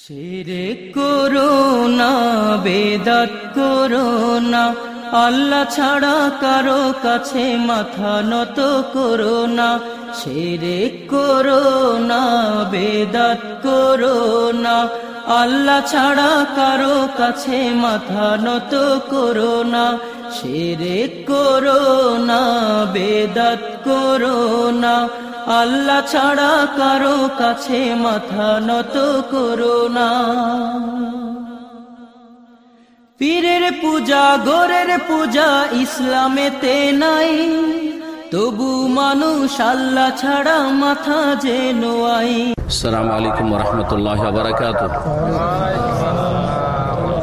শিরে করোনা বেদাত করোনা আল্লাহ ছাড়া কারও কাছে মাথা নত করোনা শিরে করোনা বেদাত করোনা আল্লাহ ছাড়া কারও কাছে মাথা নত করোনা সেরে করোনা বেদাত করোনা আল্লাহ ছাড়া কারও কাছে মাথা নত করোনা পীরের পূজা, গোরের পূজা ইসলামেতে নাই, তবু মানুষ আল্লাহ ছাড়া মাথা যে নোয়াই সালাম আলাইকুম রহমতুল্লাহ বারাকাত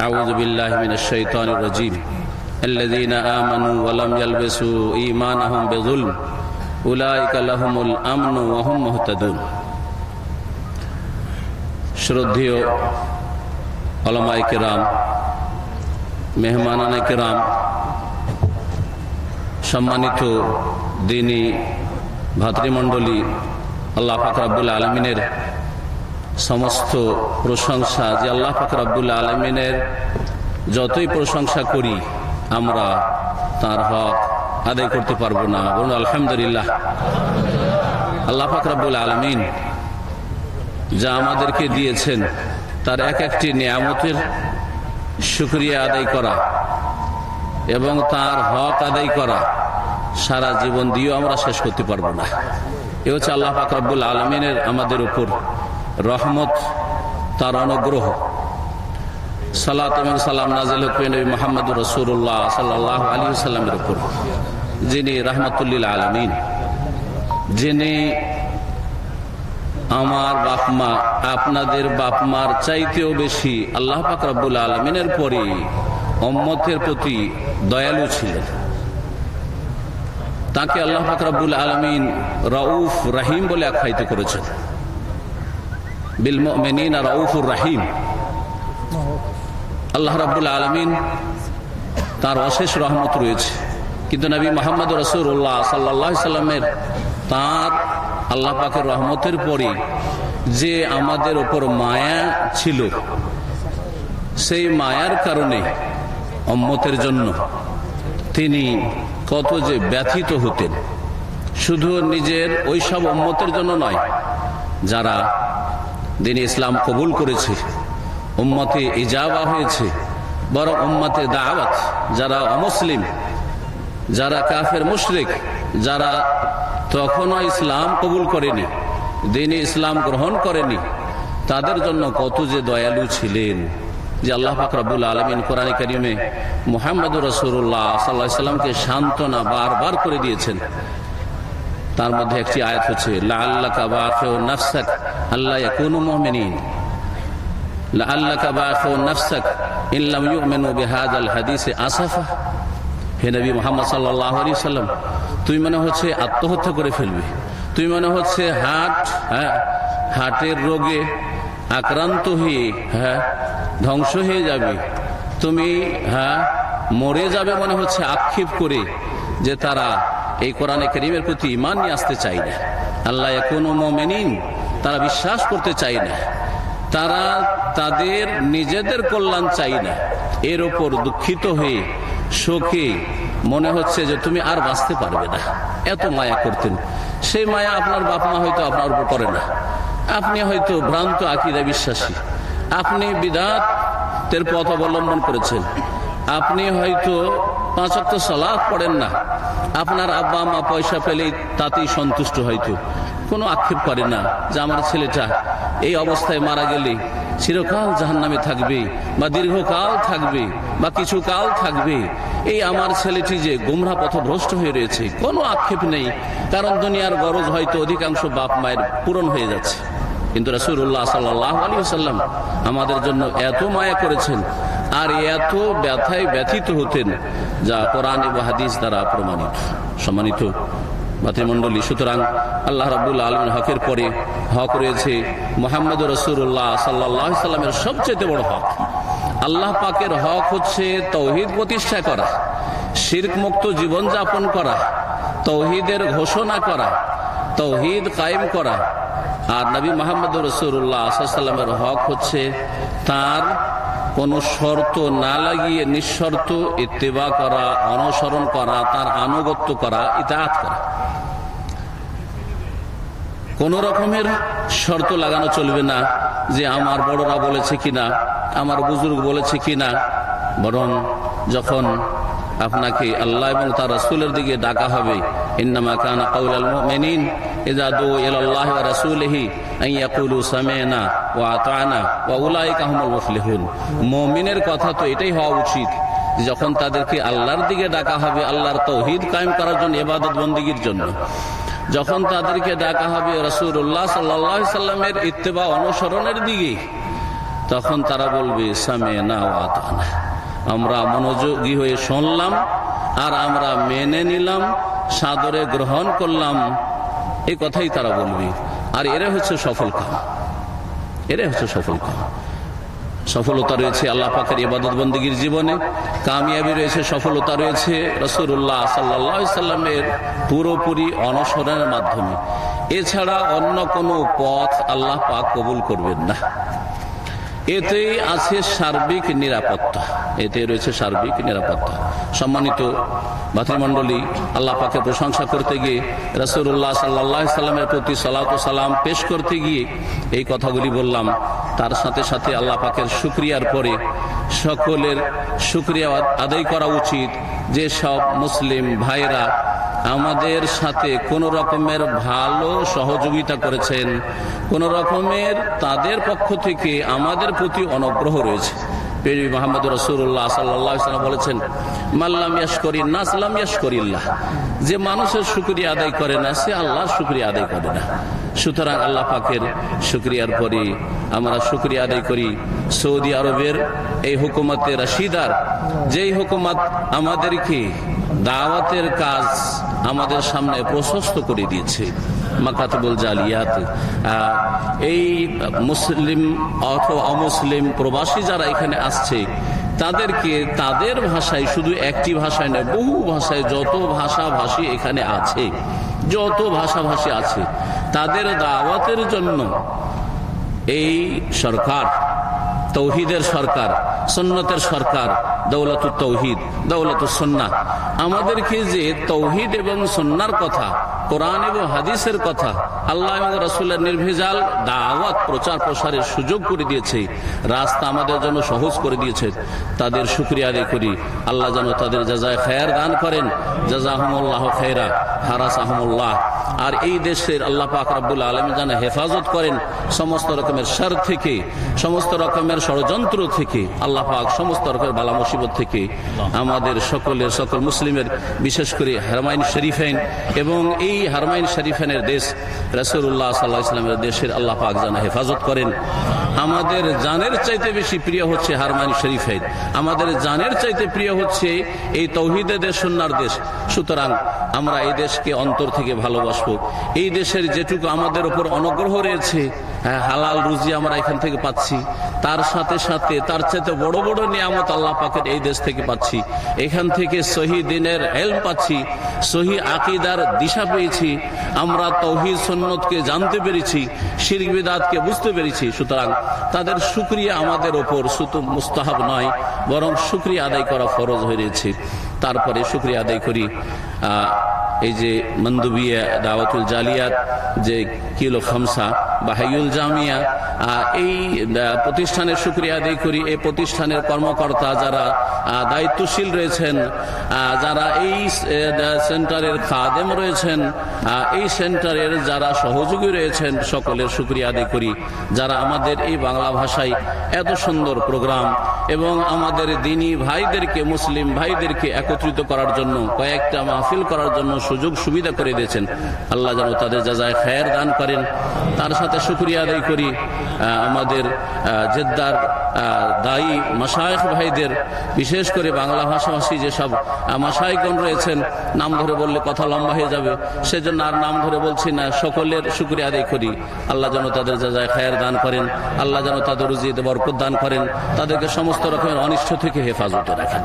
أعوذ بالله من الشيطان الرجيم الذين آمنوا ولم يلبسوا إيمانهم بظلم أولئك لهم الأمن وهم مهتدون শ্রদ্ধেয় অলমাই কেরাম মেহমানানে কেরাম সম্মানিত দিনী ভাতৃমণ্ডলী আল্লাহ ফাকরাবুল আলমিনের সমস্ত প্রশংসা যে আল্লাহ ফাকরাবুল আলমিনের যতই প্রশংসা করি, আমরা তার হক আদায় করতে পারব না। বলুন, আলহামদুলিল্লাহ। আল্লাহ ফাকরাবুল আলমিন যা আমাদেরকে দিয়েছেন, তার এক একটি নিয়ামতের সুক্রিয়া আদায় করা এবং তার হক আদায় করা সারা জীবন দিয়েও আমরা শেষ করতে পারব না। এ হচ্ছে আল্লাহ ফাকরাবুল আলমিনের আমাদের উপর রহমত, তার অনুগ্রহ। সালাত এবং সালাম নাজিল মোহাম্মদ রসুল্লাহ সাল্লাহ আলী সাল্লামের উপর, যিনি রহমতুল্লিল আলমিন। যিনি আমার বাপমা আপনাদের বাপমার চাইতেও বেশি আল্লাহ পাক রব্বুল আলমিনের পরে অম্মতের প্রতি দয়ালু ছিলেন। তাকে আল্লাহ পাক রব্বুল আলমিন রউফ রাহিম বলে আখ্যায়িত করেছেন। বিল মেনিন আর রউফুর রাহিম আল্লাহ রাবুল আলমিন তার অশেষ রহমত রয়েছে। কিন্তু নবী মোহাম্মদ রসুল্লাহ সাল্লাহ সাল্লামের তার আল্লাহ পাকের রহমতের পরে যে আমাদের ওপর মায়া ছিল, সেই মায়ার কারণে অম্মতের জন্য তিনি কত যে ব্যথিত হতেন। শুধু নিজের ওইসব অম্মতের জন্য নয়, যারা দিন ইসলাম কবুল করেছে। উম্মতে ইজাবা হয়েছে। বরং উম্মতে দাওয়াত, যারা অমুসলিম, যারা কাফের মুশরিক, যারা তখনও ইসলাম কবুল করেনি, দিন ইসলাম গ্রহণ করেনি, তাদের জন্য কত যে দয়ালু ছিলেন যে আল্লাহ ফাকরাবুল আলমিন কোরআন করিমে মোহাম্মদ রসুল্লাহ সাল্লাহ সাল্লামকে সান্ত্বনা বারবার করে দিয়েছেন। তার মধ্যে একটি আয়াত হচ্ছে তুই মনে হচ্ছে আত্মহত্যা করে ফেলবি। তুই মনে হচ্ছে হাট হ্যাঁ হাটের রোগে আক্রান্ত হয়ে হ্যাঁ ধ্বংস হয়ে যাবে। তুমি হ্যাঁ মরে যাবে মনে হচ্ছে আক্ষেপ করে যে তারা এই কোরআনে করিমের প্রতি ইমান নিয়ে আসতে চাই না। আল্লাহ কোনো মোমেনিন, তারা বিশ্বাস করতে চাই না। তারা তাদের নিজেদের কল্যাণ চাই না। এর ওপর দুঃখিত হয়ে, শোকে মনে হচ্ছে যে তুমি আর বাঁচতে পারবে না। এত মায়া করতেন। সেই মায়া আপনার বাপ মা হয়তো আপনার উপর করে না। আপনি হয়তো ভ্রান্ত আকিদা বিশ্বাসী। আপনি বিদাতের পথ অবলম্বন করেছেন। আপনি হয়তো পাঁচক্ত সালাদ পড়েন না। আপনার আব্বা মা পয়সা পেলেই তাতেই সন্তুষ্ট হয়তো। কোনো আক্ষেপ করে না যে আমার ছেলেটা এই অবস্থায় মারা গেলে চিরকাল জাহান নামে থাকবে বা দীর্ঘকাল থাকবে বা কিছু কাল থাকবে। এই আমার ছেলেটি যে গুমরা পথভ্রষ্ট হয়ে রয়েছে, কোনো আক্ষেপ নেই। কারণ দুনিয়ার গরজ হয়তো অধিকাংশ বাপ মায়ের পূরণ হয়ে যাচ্ছে। কিন্তু রসুল্লাহ সাল্লাহ আলী সাল্লাম আমাদের জন্য এত মায়া করেছেন। আর এত ব্যথায় ব্যথিত হতেন যা কোরআন এবং হাদিস দ্বারা প্রমাণিত, সম্মানিত মাতৃমণ্ডলী সুতরাং আল্লাহ রাবুল আলমের হকের পরে হক রয়েছে মোহাম্মদ রসুল্লাহ সাল্লাহ সাল্লামের সবচেয়ে বড় হক। আল্লাহ পাকের হক হচ্ছে তৌহিদ প্রতিষ্ঠা করা, শির্ক মুক্ত জীবনযাপন করা, তৌহিদের ঘোষণা করা, তৌহিদ কায়েম করা। আর নবী মোহাম্মদ রসুল্লাহ সাল্লামের হক হচ্ছে তার কোন শর্ত না লাগিয়ে নিঃশর্ত ইত্তেবা করা, অনুসরণ করা, তার আনুগত্য করা ইতাহাত করা। কোন রকমের শর্ত লাগানো চলবে না যে আমার বড়রা বলেছে কিনা, আমার বুজুর্গ বলেছে কিনা, বরং যখন আপনাকে আল্লাহ এবং তার রসুলের দিকে ডাকা হবে, ইন্নামা কানা কাউলাল মেনিন ইযা দু ইলাল্লাহি ওয়া রাসূলিহি মুমিনের কথা তো এটাই হওয়া উচিত যখন তাদেরকে আল্লাহর দিকে ডাকা হবে, আল্লাহর তৌহিদ কায়েম করার জন্য, ইবাদত বন্দীগীর জন্য। যখন তাদেরকে ডাকা হবে রসুল্লাহ সাল্লাহ সাল্লামের ইত্তেবা অনুসরণের দিকে, তখন তারা বলবে সামে না আমরা মনোযোগী হয়ে শুনলাম আর আমরা মেনে নিলাম, সাদরে গ্রহণ করলাম। এই কথাই তারা বলবে। আর এরা হচ্ছে সফল কাম। এরা হচ্ছে সফল কাম। সফলতা রয়েছে আল্লাহ পাকের ইবাদত বন্দীগীর জীবনে। কামিয়াবি রয়েছে, সফলতা রয়েছে রসুল্লাহ সাল্লা সাল্লামের পুরোপুরি অনসরণের মাধ্যমে। এছাড়া অন্য কোনো পথ আল্লাহ পাক কবুল করবেন না। এতেই আছে সার্বিক নিরাপত্তা। এতে রয়েছে সার্বিক নিরাপত্তা। সম্মানিত ভাতৃমণ্ডলী, আল্লাহ পাকে প্রশংসা করতে গিয়ে রসুল্লাহ সাল্লাহ সাল্লামের প্রতি সালাত সালাম পেশ করতে গিয়ে এই কথাগুলি বললাম। তার সাথে সাথে আল্লাহ পাকের সুক্রিয়ার পরে সকলের সুক্রিয়া আদায় করা উচিত। যে সব মুসলিম ভাইরা আমাদের সাথে কোন রকমের ভালো সহযোগিতা করেছেন, কোন রকমের তাদের পক্ষ থেকে আমাদের প্রতি অনুগ্রহ রয়েছে। বলেছেন মাল্লাম ইয়াসকরিল্লাহ যে মানুষের আদায় করে না, সে আদায় করে না। সুতরাং আল্লাহ আমরা আদায় করি। সৌদি আরবের এই রাশিদার, যেই হুকুমত আমাদেরকে দাওয়াতের কাজ আমাদের সামনে প্রশস্ত করে দিয়েছে মাকাতবুল জালিয়াত। এই মুসলিম অথবা অমুসলিম প্রবাসী যারা এখানে আসছে, তাদেরকে তাদের ভাষায় শুধু একটি ভাষায় নয়, বহু ভাষায় যত ভাষাভাষী এখানে আছে, যত ভাষাভাষী আছে, তাদের দাওয়াতের জন্য এই সরকার তৌহিদের সরকার সন্ন্যতের সরকার দৌলত তৌহিদ দৌলত সন্না। আমাদেরকে যে তৌহিদ এবং সন্ন্যার কথা, কোরআন এবং হাদিসের কথা, আল্লাহ রসুল্লাহ নির্ভেজাল দাওয়াত, প্রচার প্রসারের সুযোগ করে দিয়েছে, রাস্তা আমাদের জন্য সহজ করে দিয়েছে। তাদের সুক্রিয়া আদায় করি। আল্লাহ যেন তাদের যাজায় খায়ার দান করেন। জাজাহমুল্লাহ খেরা হারাস আহমুল্লাহ আর এই দেশের আল্লাহ পাক রাবুল আলম যেন হেফাজত করেন। সমস্ত রকমের সার থেকে, সমস্ত রকমের ষড়যন্ত্র থেকে, আল্লাহ পাক সমস্ত রকমের বালা মুসিবত থেকে আমাদের সকলের, সকল মুসলিমের, বিশেষ করে হারমাইন শরীফাইন এবং এই হারমাইন শরীফাইনের দেশ রসুল্লাহ সাল্লাহ ইসলামের দেশের আল্লাহ পাক যেন হেফাজত করেন। আমাদের জানের চাইতে বেশি প্রিয় হচ্ছে হারমাইন শরীফাইন আমাদের জানের চাইতে প্রিয় হচ্ছে এই তৌহিদে দেশ সন্ন্যার দেশ। সুতরাং আমরা এই দেশকে অন্তর থেকে ভালোবাসবো। এই দেশের যেটুকু আমাদের উপর অনুগ্রহ রয়েছে হালাল রুজি আমরা এখান থেকে পাচ্ছি। তার সাথে সাথে তার চাইতে বড় বড় নিয়ামত আল্লাহ পাকের এই দেশ থেকে পাচ্ছি। এখান থেকে সহি দিনের হেল্প পাচ্ছি, সহি আকিদার দিশা পেয়েছি। আমরা তৌহিদ সন্ন্যতকে জানতে পেরেছি শিরবিদাতকে বুঝতে পেরেছি। সুতরাং তাদের সুক্রিয়া আমাদের ওপর শুধু মুস্তাহাব নয়, বরং সুক্রিয়া আদায় করা ফরজ হয়েছে তারপরে সুক্রিয়া আদায় করি এই যে মন্দুবিয়া দাওয়াতুল জালিয়াত, যে কিলো খামসা বা হাইউল জামিয়া এই প্রতিষ্ঠানের সুক্রিয়া আদায় করি। এই প্রতিষ্ঠানের কর্মকর্তা যারা দায়িত্বশীল রয়েছেন যারা এই সেন্টারের খাদেম রয়েছেন এই সেন্টারের যারা সহযোগী রয়েছেন, সকলের সুক্রিয়া আদায় করি। যারা আমাদের এই বাংলা ভাষায় এত সুন্দর প্রোগ্রাম এবং আমাদের দিনী ভাইদেরকে, মুসলিম ভাইদেরকে একত্রিত করার জন্য, কয়েকটা মাহফিল করার জন্য সুযোগ সুবিধা করে দিয়েছেন। আল্লাহ যেন তাদের যা যায় খায়ের দান করেন। তার সাথে সুক্রিয়া আদায় করি আমাদের জেদ্দার দায়ী মাসায়ক ভাইদের, বিশেষ করে বাংলা ভাষাভাষী যেসব মাসায়কগণ রয়েছেন, নাম ধরে বললে কথা লম্বা হয়ে যাবে, সেজন্য আর নাম ধরে বলছি না, সকলের সুক্রিয়া আদায় করি। আল্লাহ যেন তাদের যা যায় খায়ের দান করেন, আল্লাহ যেন তাদের রুজিতে বরকত দান করেন, তাদেরকে সমস্ত রকমের অনিষ্ট থেকে হেফাজতে রাখেন।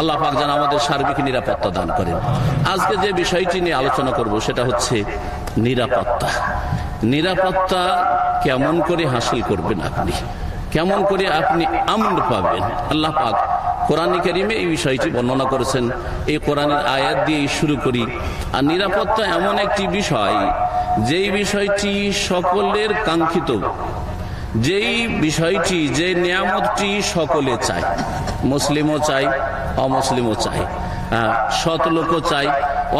আল্লাহ পাক যেন আমাদের সার্বিক নিরাপত্তা দান করেন। আজকে যে বিষয়টি নিয়ে আলোচনা করব, সেটা হচ্ছে নিরাপত্তা। নিরাপত্তা কেমন করে হাসিল করবেন আপনি? কেমন করে আপনি আমন পাবেন? আল্লাহ পাক কোরআন করিমে এই বিষয়টি বর্ণনা করেছেন। এই কোরআনের আয়াত দিয়ে শুরু করি। আর নিরাপত্তা এমন একটি বিষয়, যেই বিষয়টি সকলের কাঙ্ক্ষিত। যেই বিষয়টি, যে নিয়ামতটি সকলে চায়। মুসলিমও চাই অমুসলিমও চাই সৎ লোকও চাই,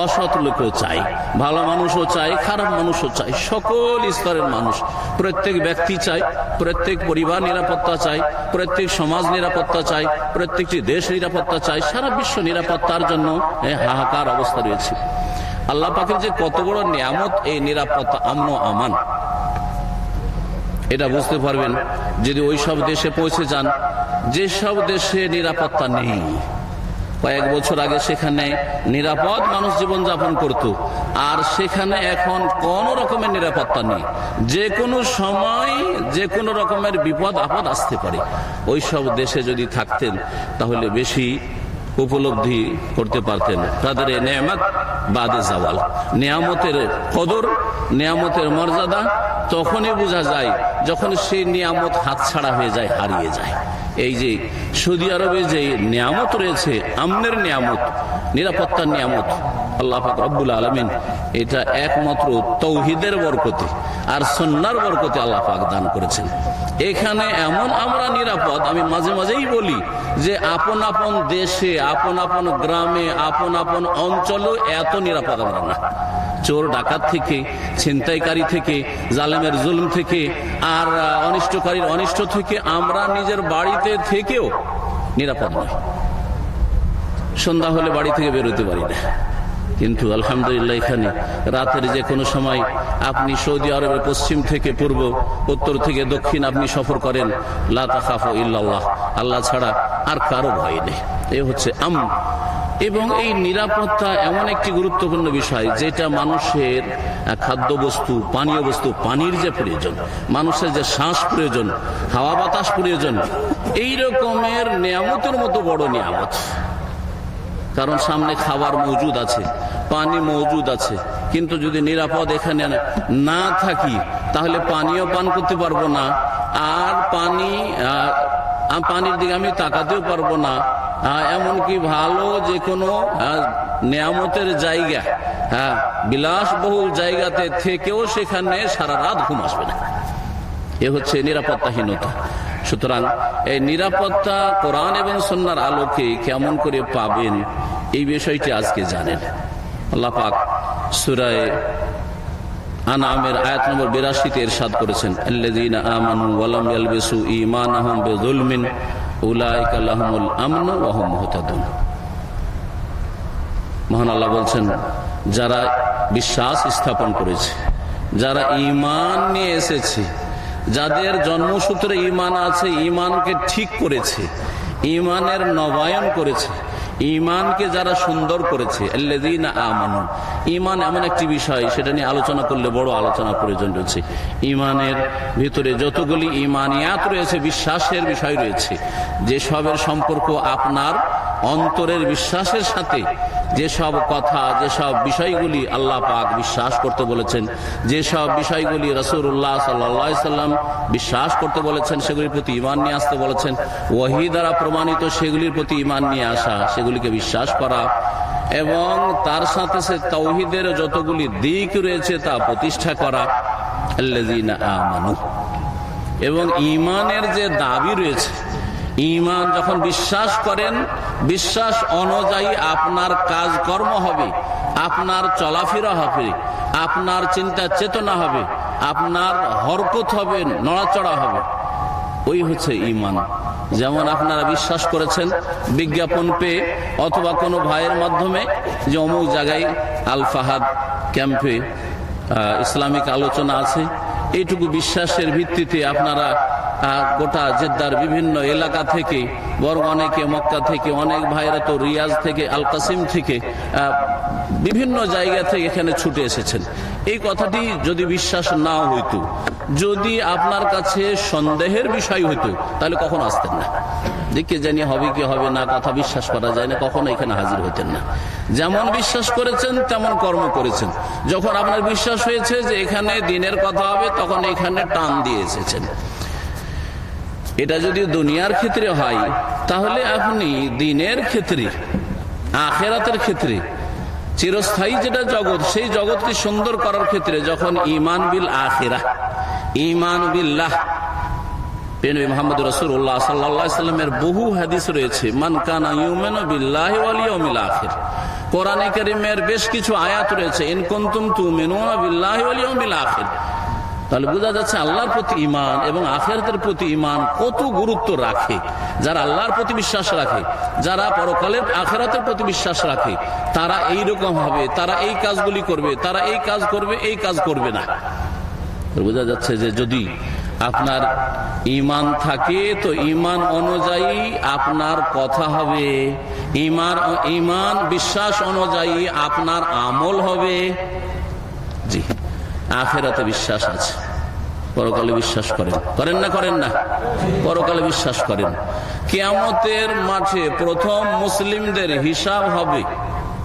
অসৎ লোকও চাই, ভালো মানুষও চাই, খারাপ মানুষও চাই, সকল স্তরের মানুষ, প্রত্যেক ব্যক্তি চাই, প্রত্যেক পরিবার নিরাপত্তা চাই, প্রত্যেক সমাজ নিরাপত্তা চাই, প্রত্যেকটি দেশ নিরাপত্তা চাই, সারা বিশ্ব নিরাপত্তার জন্য হাহাকার অবস্থা রয়েছে। আল্লাহ পাখির যে কত বড় নিয়ামত, এই নিরাপত্তা আমন আমান। এটা বুঝতে পারবেন, যদি ওই সব দেশে পৌঁছে যান, যেসব দেশে নিরাপত্তা নেই কয়েক বছর আগে সেখানে নিরাপদ মানুষ জীবন যাপন করত। আর সেখানে এখন কোন রকমের নিরাপত্তা নেই। যে কোনো সময় যে কোনো রকমের বিপদ আপদ আসতে পারে। ওই সব দেশে যদি থাকতেন, তাহলে বেশি উপলব্ধি করতে পারতেন। তাদের নেয়ামত বাদে জাওয়াল নিয়ামতের কদর, নিয়ামতের মর্যাদা, তখনই বোঝা যায়, যখন সেই নিয়ামত হাতছাড়া হয়ে যায়, হারিয়ে যায়। এই যে সৌদি আরবে যে নিয়ামত রয়েছে, আমনের নিয়ামত, নিরাপত্তার নিয়ামত, আল্লাহ রব্বুল আলমিন এটা একমাত্র তৌহিদের বরকতে আর সন্ন্যার বরকতে আল্লাহ পাক দান করেছেন। এখানে এমন আমরা নিরাপদ, আমি মাঝে মাঝেই বলি যে আপন আপন দেশে, আপন আপন গ্রামে, আপন আপন অঞ্চলেও এত নিরাপদ আমরা না। চোর ডাকাত থেকে, ছিনতাইকারী থেকে, জালেমের জুলুম থেকে, আর অনিষ্টকারীর অনিষ্ট থেকে আমরা নিজের বাড়িতে থেকেও নিরাপদ নয় সন্ধ্যা হলে বাড়ি থেকে বেরোতে পারি না। কিন্তু আলহামদুলিল্লাহ এখানে রাতের যে কোনো সময় আপনি সৌদি আরবের পশ্চিম থেকে পূর্ব, উত্তর থেকে দক্ষিণ আপনি সফর করেন লাফ ইল্লাহ আল্লাহ ছাড়া আর কারও ভয় নেই। এ হচ্ছে আম এবং এই নিরাপত্তা এমন একটি গুরুত্বপূর্ণ বিষয়, যেটা মানুষের খাদ্য বস্তু পানীয় বস্তু, পানির যে প্রয়োজন, মানুষের যে শ্বাস প্রয়োজন, হাওয়া বাতাস প্রয়োজন, এই রকমের নিয়ামতের মতো বড় নিয়ামত। কারণ সামনে খাবার মজুদ আছে, পানি মজুদ আছে, কিন্তু যদি নিরাপদ এখানে না থাকি, তাহলে পানিও পান করতে পারব না, আর পানি পানির দিকে আমি তাকাতেও পারব না এমনকি ভালো যে কোনো নিয়ামতের জায়গা হ্যাঁ বিলাসবহুল জায়গাতে থেকেও সেখানে সারা রাত ঘুম আসবে না। এ হচ্ছে নিরাপত্তাহীনতা। সুতরাং এই নিরাপত্তা কোরআন এবং সন্ন্যার আলোকে কেমন করে পাবেন, এই বিষয়টি আজকে জানেন। আল্লাহ পাক সুরায় আনামের আয়াত নম্বর বিরাশিতে এরশাদ করেছেন আমানু ওয়ালাম ইয়ালবিসু ঈমানাহুম বিযুলমিন উলাইকা লাহুমুল আমনু ওয়া হুম মুহতাদুন। মহান আল্লাহ বলছেন, যারা বিশ্বাস স্থাপন করেছে, যারা ইমান নিয়ে এসেছে, যাদের জন্মসূত্রে ইমান আছে ইমানকে ঠিক করেছে ইমানের নবায়ন করেছে ইমানকে যারা সুন্দর করেছে ইমান এমন একটি বিষয়, সেটা নিয়ে আলোচনা করলে বড় আলোচনা প্রয়োজন রয়েছে। ইমানের ভিতরে যতগুলি ইমানিয়াত রয়েছে, বিশ্বাসের বিষয় রয়েছে, যেসবের সম্পর্ক আপনার অন্তরের বিশ্বাসের সাথে যেসব কথা, যেসব বিষয়গুলি আল্লাহ পাক বিশ্বাস করতে বলেছেন, যেসব বিষয়গুলি রসুল্লাহ সাল্লাম বিশ্বাস করতে বলেছেন, সেগুলির প্রতি ইমান নিয়ে আসতে বলেছেন। ওহি দ্বারা প্রমাণিত সেগুলির প্রতি ইমান নিয়ে আসা, সেগুলিকে বিশ্বাস করা এবং তার সাথে সে তৌহিদের যতগুলি দিক রয়েছে তা প্রতিষ্ঠা করা। এবং ইমানের যে দাবি রয়েছে ইমান যখন বিশ্বাস করেন, বিশ্বাস অনুযায়ী আপনার কাজকর্ম হবে, আপনার চলাফেরা হবে, আপনার চিন্তা চেতনা হবে, আপনার হরকত হবে, নড়াচড়া হবে। ওই হচ্ছে ইমান। যেমন আপনারা বিশ্বাস করেছেন বিজ্ঞাপন পেয়ে, অথবা কোনো ভাইয়ের মাধ্যমে যে অমুক জায়গায় আল ফাহাদ ক্যাম্পে ইসলামিক আলোচনা আছে, এইটুকু বিশ্বাসের ভিত্তিতে আপনারা গোটা জেদ্দার বিভিন্ন এলাকা থেকে, বরং অনেকে মক্কা থেকে, অনেক ভাইরা তো রিয়াজ থেকে আল কাসিম থেকে বিভিন্ন জায়গা থেকে এখানে ছুটে এসেছেন। এই কথাটি যদি বিশ্বাস না হইতো, যদি আপনার কাছে সন্দেহের বিষয় হইতো, তাহলে কখন আসতেন না। দেখে জানি হবে কি হবে না, কথা বিশ্বাস করা যায় না, কখনো এখানে হাজির হইতেন না। যেমন বিশ্বাস করেছেন, তেমন কর্ম করেছেন। যখন আপনার বিশ্বাস হয়েছে যে এখানে দিনের কথা হবে, তখন এখানে টান দিয়ে এসেছেন। এটা যদি দুনিয়ার ক্ষেত্রে হয়, তাহলে আপনি দিনের ক্ষেত্রে, আখেরাতের ক্ষেত্রে, চিরস্থায়ী যেটা জগৎ, সেই জগৎকে সুন্দর করার ক্ষেত্রে যখন ইমান বিল আখেরা ইমান বিল্লাহ বহু হাদিস রয়েছে, মান কানা ইউমেন বিল্লাহ কোরআনে করিমের বেশ কিছু আয়াত রয়েছে বিল্লাহ তাহলে বোঝা যাচ্ছে আল্লাহর প্রতি ইমান এবং আখেরাতের প্রতি ইমান কত গুরুত্ব রাখে। যারা আল্লাহর প্রতি বিশ্বাস রাখে, যারা পরকালের আখেরাতের প্রতি বিশ্বাস রাখে, তারা এই রকম হবে তারা এই কাজগুলি করবে, তারা এই কাজ করবে, এই কাজ করবে না। বোঝা যাচ্ছে যে যদি আপনার ইমান থাকে, তো ইমান অনুযায়ী আপনার কথা হবে। ইমান ইমান বিশ্বাস অনুযায়ী আপনার আমল হবে। আখেরাতে বিশ্বাস আছে। পরকালে বিশ্বাস করেন। করেন না করেন না। পরকালে বিশ্বাস করেন। কেয়ামতের মাঠে প্রথম মুসলিমদের হিসাব হবে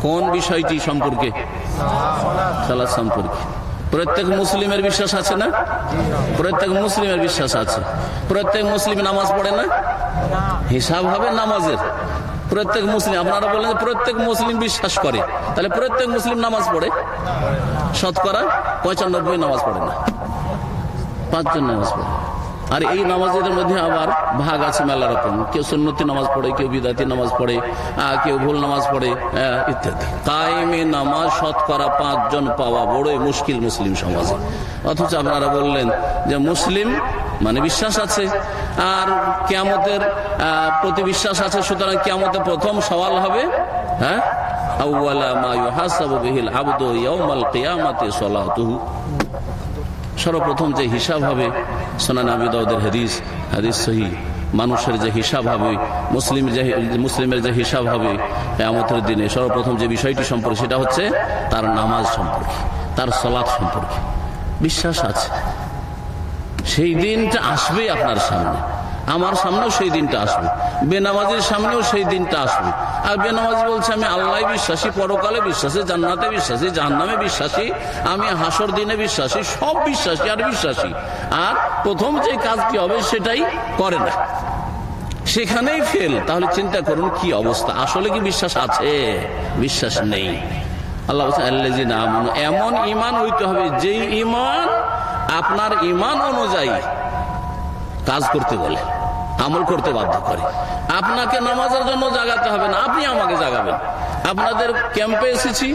কোন বিষয়টি সম্পর্কে? সালাদ সম্পর্কে। প্রত্যেক মুসলিমের বিশ্বাস আছে না? প্রত্যেক মুসলিমের বিশ্বাস আছে। প্রত্যেক মুসলিম নামাজ পড়ে না? হিসাব হবে নামাজের। প্রত্যেক মুসলিম, আপনারা বলেন প্রত্যেক মুসলিম বিশ্বাস করে। তাহলে প্রত্যেক মুসলিম নামাজ পড়ে। শতকরা পঁচানব্বই নামাজ পড়ে না। পাঁচজন নামাজ পড়ে। আর এই নামাজের মধ্যে আবার ভাগ আছে মেলা রকম। কেউ সন্ন্যতি নামাজ পড়ে, কেউ বিদাতি নামাজ পড়ে কেউ ভুল নামাজ পড়ে ইত্যাদি। কায়েমে নামাজ শতকরা পাঁচজন পাওয়া বড়ই মুশকিল মুসলিম সমাজে। অথচ আপনারা বললেন যে মুসলিম মানে বিশ্বাস আছে। আর কেয়ামতের প্রতি বিশ্বাস আছে, সুতরাং কেয়ামতের প্রথম সওয়াল হবে হ্যাঁ? সর্বপ্রথম যে হিসাব হবে, সোনান আবিদাউদের হাদিস হাদিস সহি। মানুষের যে হিসাব হবে, মুসলিম যে, মুসলিমের যে হিসাব হবে আমাদের দিনে সর্বপ্রথম যে বিষয়টি সম্পর্কে, সেটা হচ্ছে তার নামাজ সম্পর্কে, তার সলাৎ সম্পর্কে। বিশ্বাস আছে। সেই দিনটা আসবে আপনার সামনে। আমার সামনেও সেই দিনটা আসবে। বেনামাজির সামনেও সেই দিনটা আসবে। আর বেনামাজি বলছে, আমি আল্লাহ বিশ্বাসী, পরকালে বিশ্বাসী, জান্নাতে বিশ্বাসী, জাহান্নামে বিশ্বাসী, আমি হাসর দিনে বিশ্বাসী, সব বিশ্বাসী আর বিশ্বাসী। আর প্রথম যে কাজ কি হবে সেটাই করে না। সেখানেই ফেল। তাহলে চিন্তা করুন কি অবস্থা। আসলে কি বিশ্বাস আছে? বিশ্বাস নেই। আল্লাহ এমন ইমান হইতে হবে যেই ইমান আপনার ইমান অনুযায়ী কাজ করতে বলে, আমল করতে বাধ্য করে। আপনাকে নামাজের জন্য জাগাতে হবে না, আপনি আমাকে জাগাবেন। আপনাদের ক্যাম্পে এসেছি,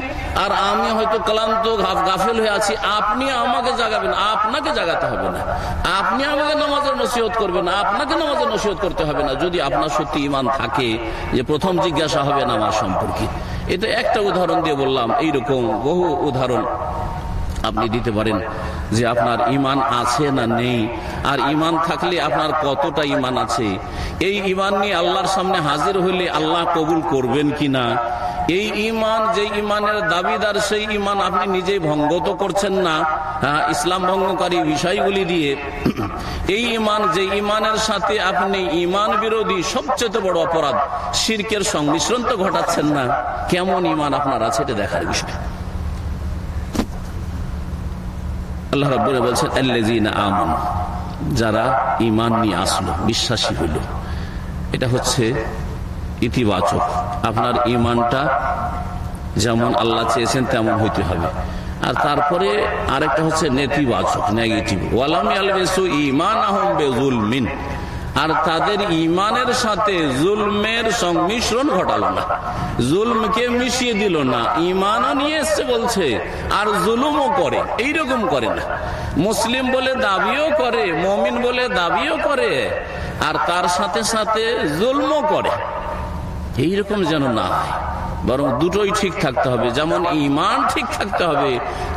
আর আমি হয়তো ক্লান্ত গাফেল হয়ে আছি, আপনি আমাকে জাগাবেন, আপনাকে জাগাতে হবে না। আপনি আমাকে নামাজের নসিহত করবেন, আপনাকে নামাজের নসিহত করতে হবে না। যদি আপনার সত্যি ইমান থাকে, যে প্রথম জিজ্ঞাসা হবে নামাজ সম্পর্কে। এটা একটা উদাহরণ দিয়ে বললাম, এইরকম বহু উদাহরণ। আপনি দিতে পারেন যে আপনার ইমান আছে না নেই। আর ইমান থাকলে আপনার কতটা ইমান আছে? এই ইমান নিয়ে আল্লাহর সামনে হাজির হইলে আল্লাহ কবুল করবেন কিনা? এই ইমান যে ইমানের দাবিদার সেই ইমান আপনি নিজেই ভঙ্গ তো করছেন না। হ্যাঁ, ইসলাম ভঙ্গকারী বিষয়গুলি দিয়ে। এই ইমান যে ইমানের সাথে আপনি ইমান বিরোধী সবচেয়ে বড় অপরাধ শির্কের সংমিশ্রণ তো ঘটাচ্ছেন না। কেমন ইমান আপনার আছে এটা দেখার বিষয়। আল্লাহ রাব্বুল বলছেন আমন যারা ইমান নিয়ে আসলো, বিশ্বাসী হইল। এটা হচ্ছে ইতিবাচক। আপনার ইমানটা যেমন আল্লাহ চেয়েছেন, তেমন হইতে হবে। আর তারপরে আরেকটা হচ্ছে নেতিবাচক, নেগেটিভ। ওয়ালামি আলবেসু ইমান আহম বেজুলমিন আর তাদের ইমানের সাথে জুলমের সংমিশ্রণ ঘটালো না। জুলমকে মিশিয়ে দিল না ইমানও নিয়ে এসছে বলছে, আর জুলুমও করে, এইরকম করে না। মুসলিম বলে দাবিও করে, মমিন বলে দাবিও করে, আর তার সাথে সাথে জুলমও করে। এইরকম যেন না হয়, বরং দুটোই ঠিক থাকতে হবে। যেমন ইমান ঠিক থাকতে হবে,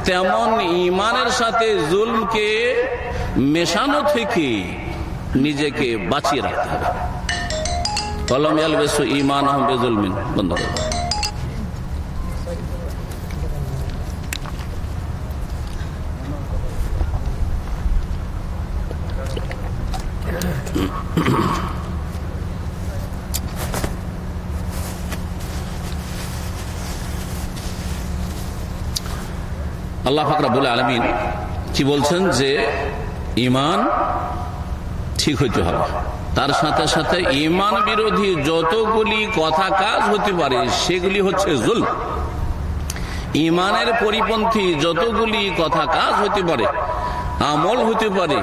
তেমন ইমানের সাথে জুলমকে মেশানো থেকে নিজেকে বাঁচিয়ে রাখতে হবে। কলম বেসু ইমান বন্ধ করব আল্লাহ ফাকরাবুল আলমিন কি বলছেন যে ইমান ঠিক হইতে হবে। তার সাথে সাথে ইমান বিরোধী যতগুলি কথা কাজ হতে পারে, সেগুলি হচ্ছে জুল ইমানের পরিপন্থী যতগুলি কথা কাজ হতে পারে, আমল হতে পারে,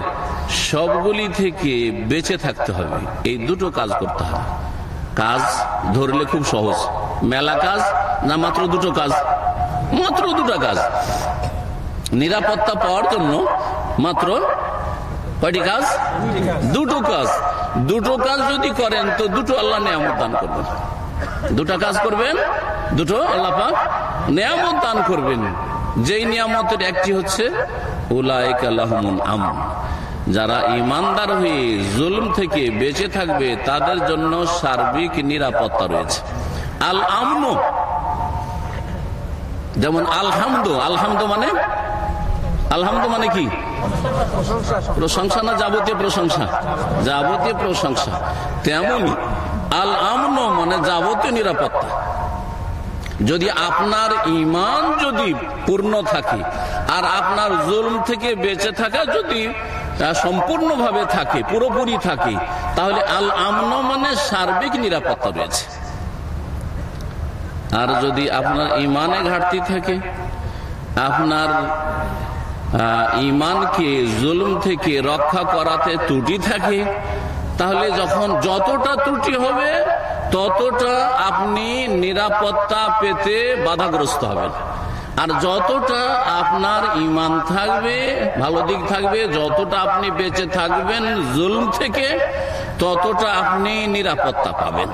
সবগুলি থেকে বেঁচে থাকতে হবে। এই দুটো কাজ করতে হবে। কাজ ধরলে খুব সহজ। মেলা কাজ না মাত্র দুটো কাজ? মাত্র দুটো কাজ। নিরাপত্তা পাওয়ার জন্য মাত্র কয়টি কাজ? দুটো কাজ। দুটো কাজ যদি করেন, তো দুটো আল্লাহ নিয়ামত দান করবেন। দুটা কাজ করবেন, দুটো আল্লাহ পাক নিয়ামত দান করবেন। যেই নিয়ামতের একটি হচ্ছে আম যারা ইমানদার হয়ে জুলুম থেকে বেঁচে থাকবে, তাদের জন্য সার্বিক নিরাপত্তা রয়েছে। আল আমন। যেমন আলহামদ। আলহামদ মানে? আলহামদ মানে কি? প্রশংসা না যাবতীয় প্রশংসা? যাবতীয় প্রশংসা। তেমনই আল আমন মানে যাবতীয় নিরাপত্তা। যদি আপনার ইমান যদি পূর্ণ থাকে, আর আপনার জুলম থেকে বেঁচে থাকা যদি সম্পূর্ণভাবে থাকে, পুরোপুরি থাকে, তাহলে আল আমন মানে সার্বিক নিরাপত্তা রয়েছে। আর যদি আপনার ইমানে ঘাটতি থাকে, আপনার ইমানকে জুলুম থেকে রক্ষা করাতে ত্রুটি থাকে, তাহলে যখন যতটা ত্রুটি হবে, ততটা আপনি নিরাপত্তা পেতে বাধাগ্রস্ত হবেন। আর যতটা আপনার ইমান থাকবে, ভালো দিক থাকবে, যতটা আপনি বেঁচে থাকবেন জুলুম থেকে, ততটা আপনি নিরাপত্তা পাবেন।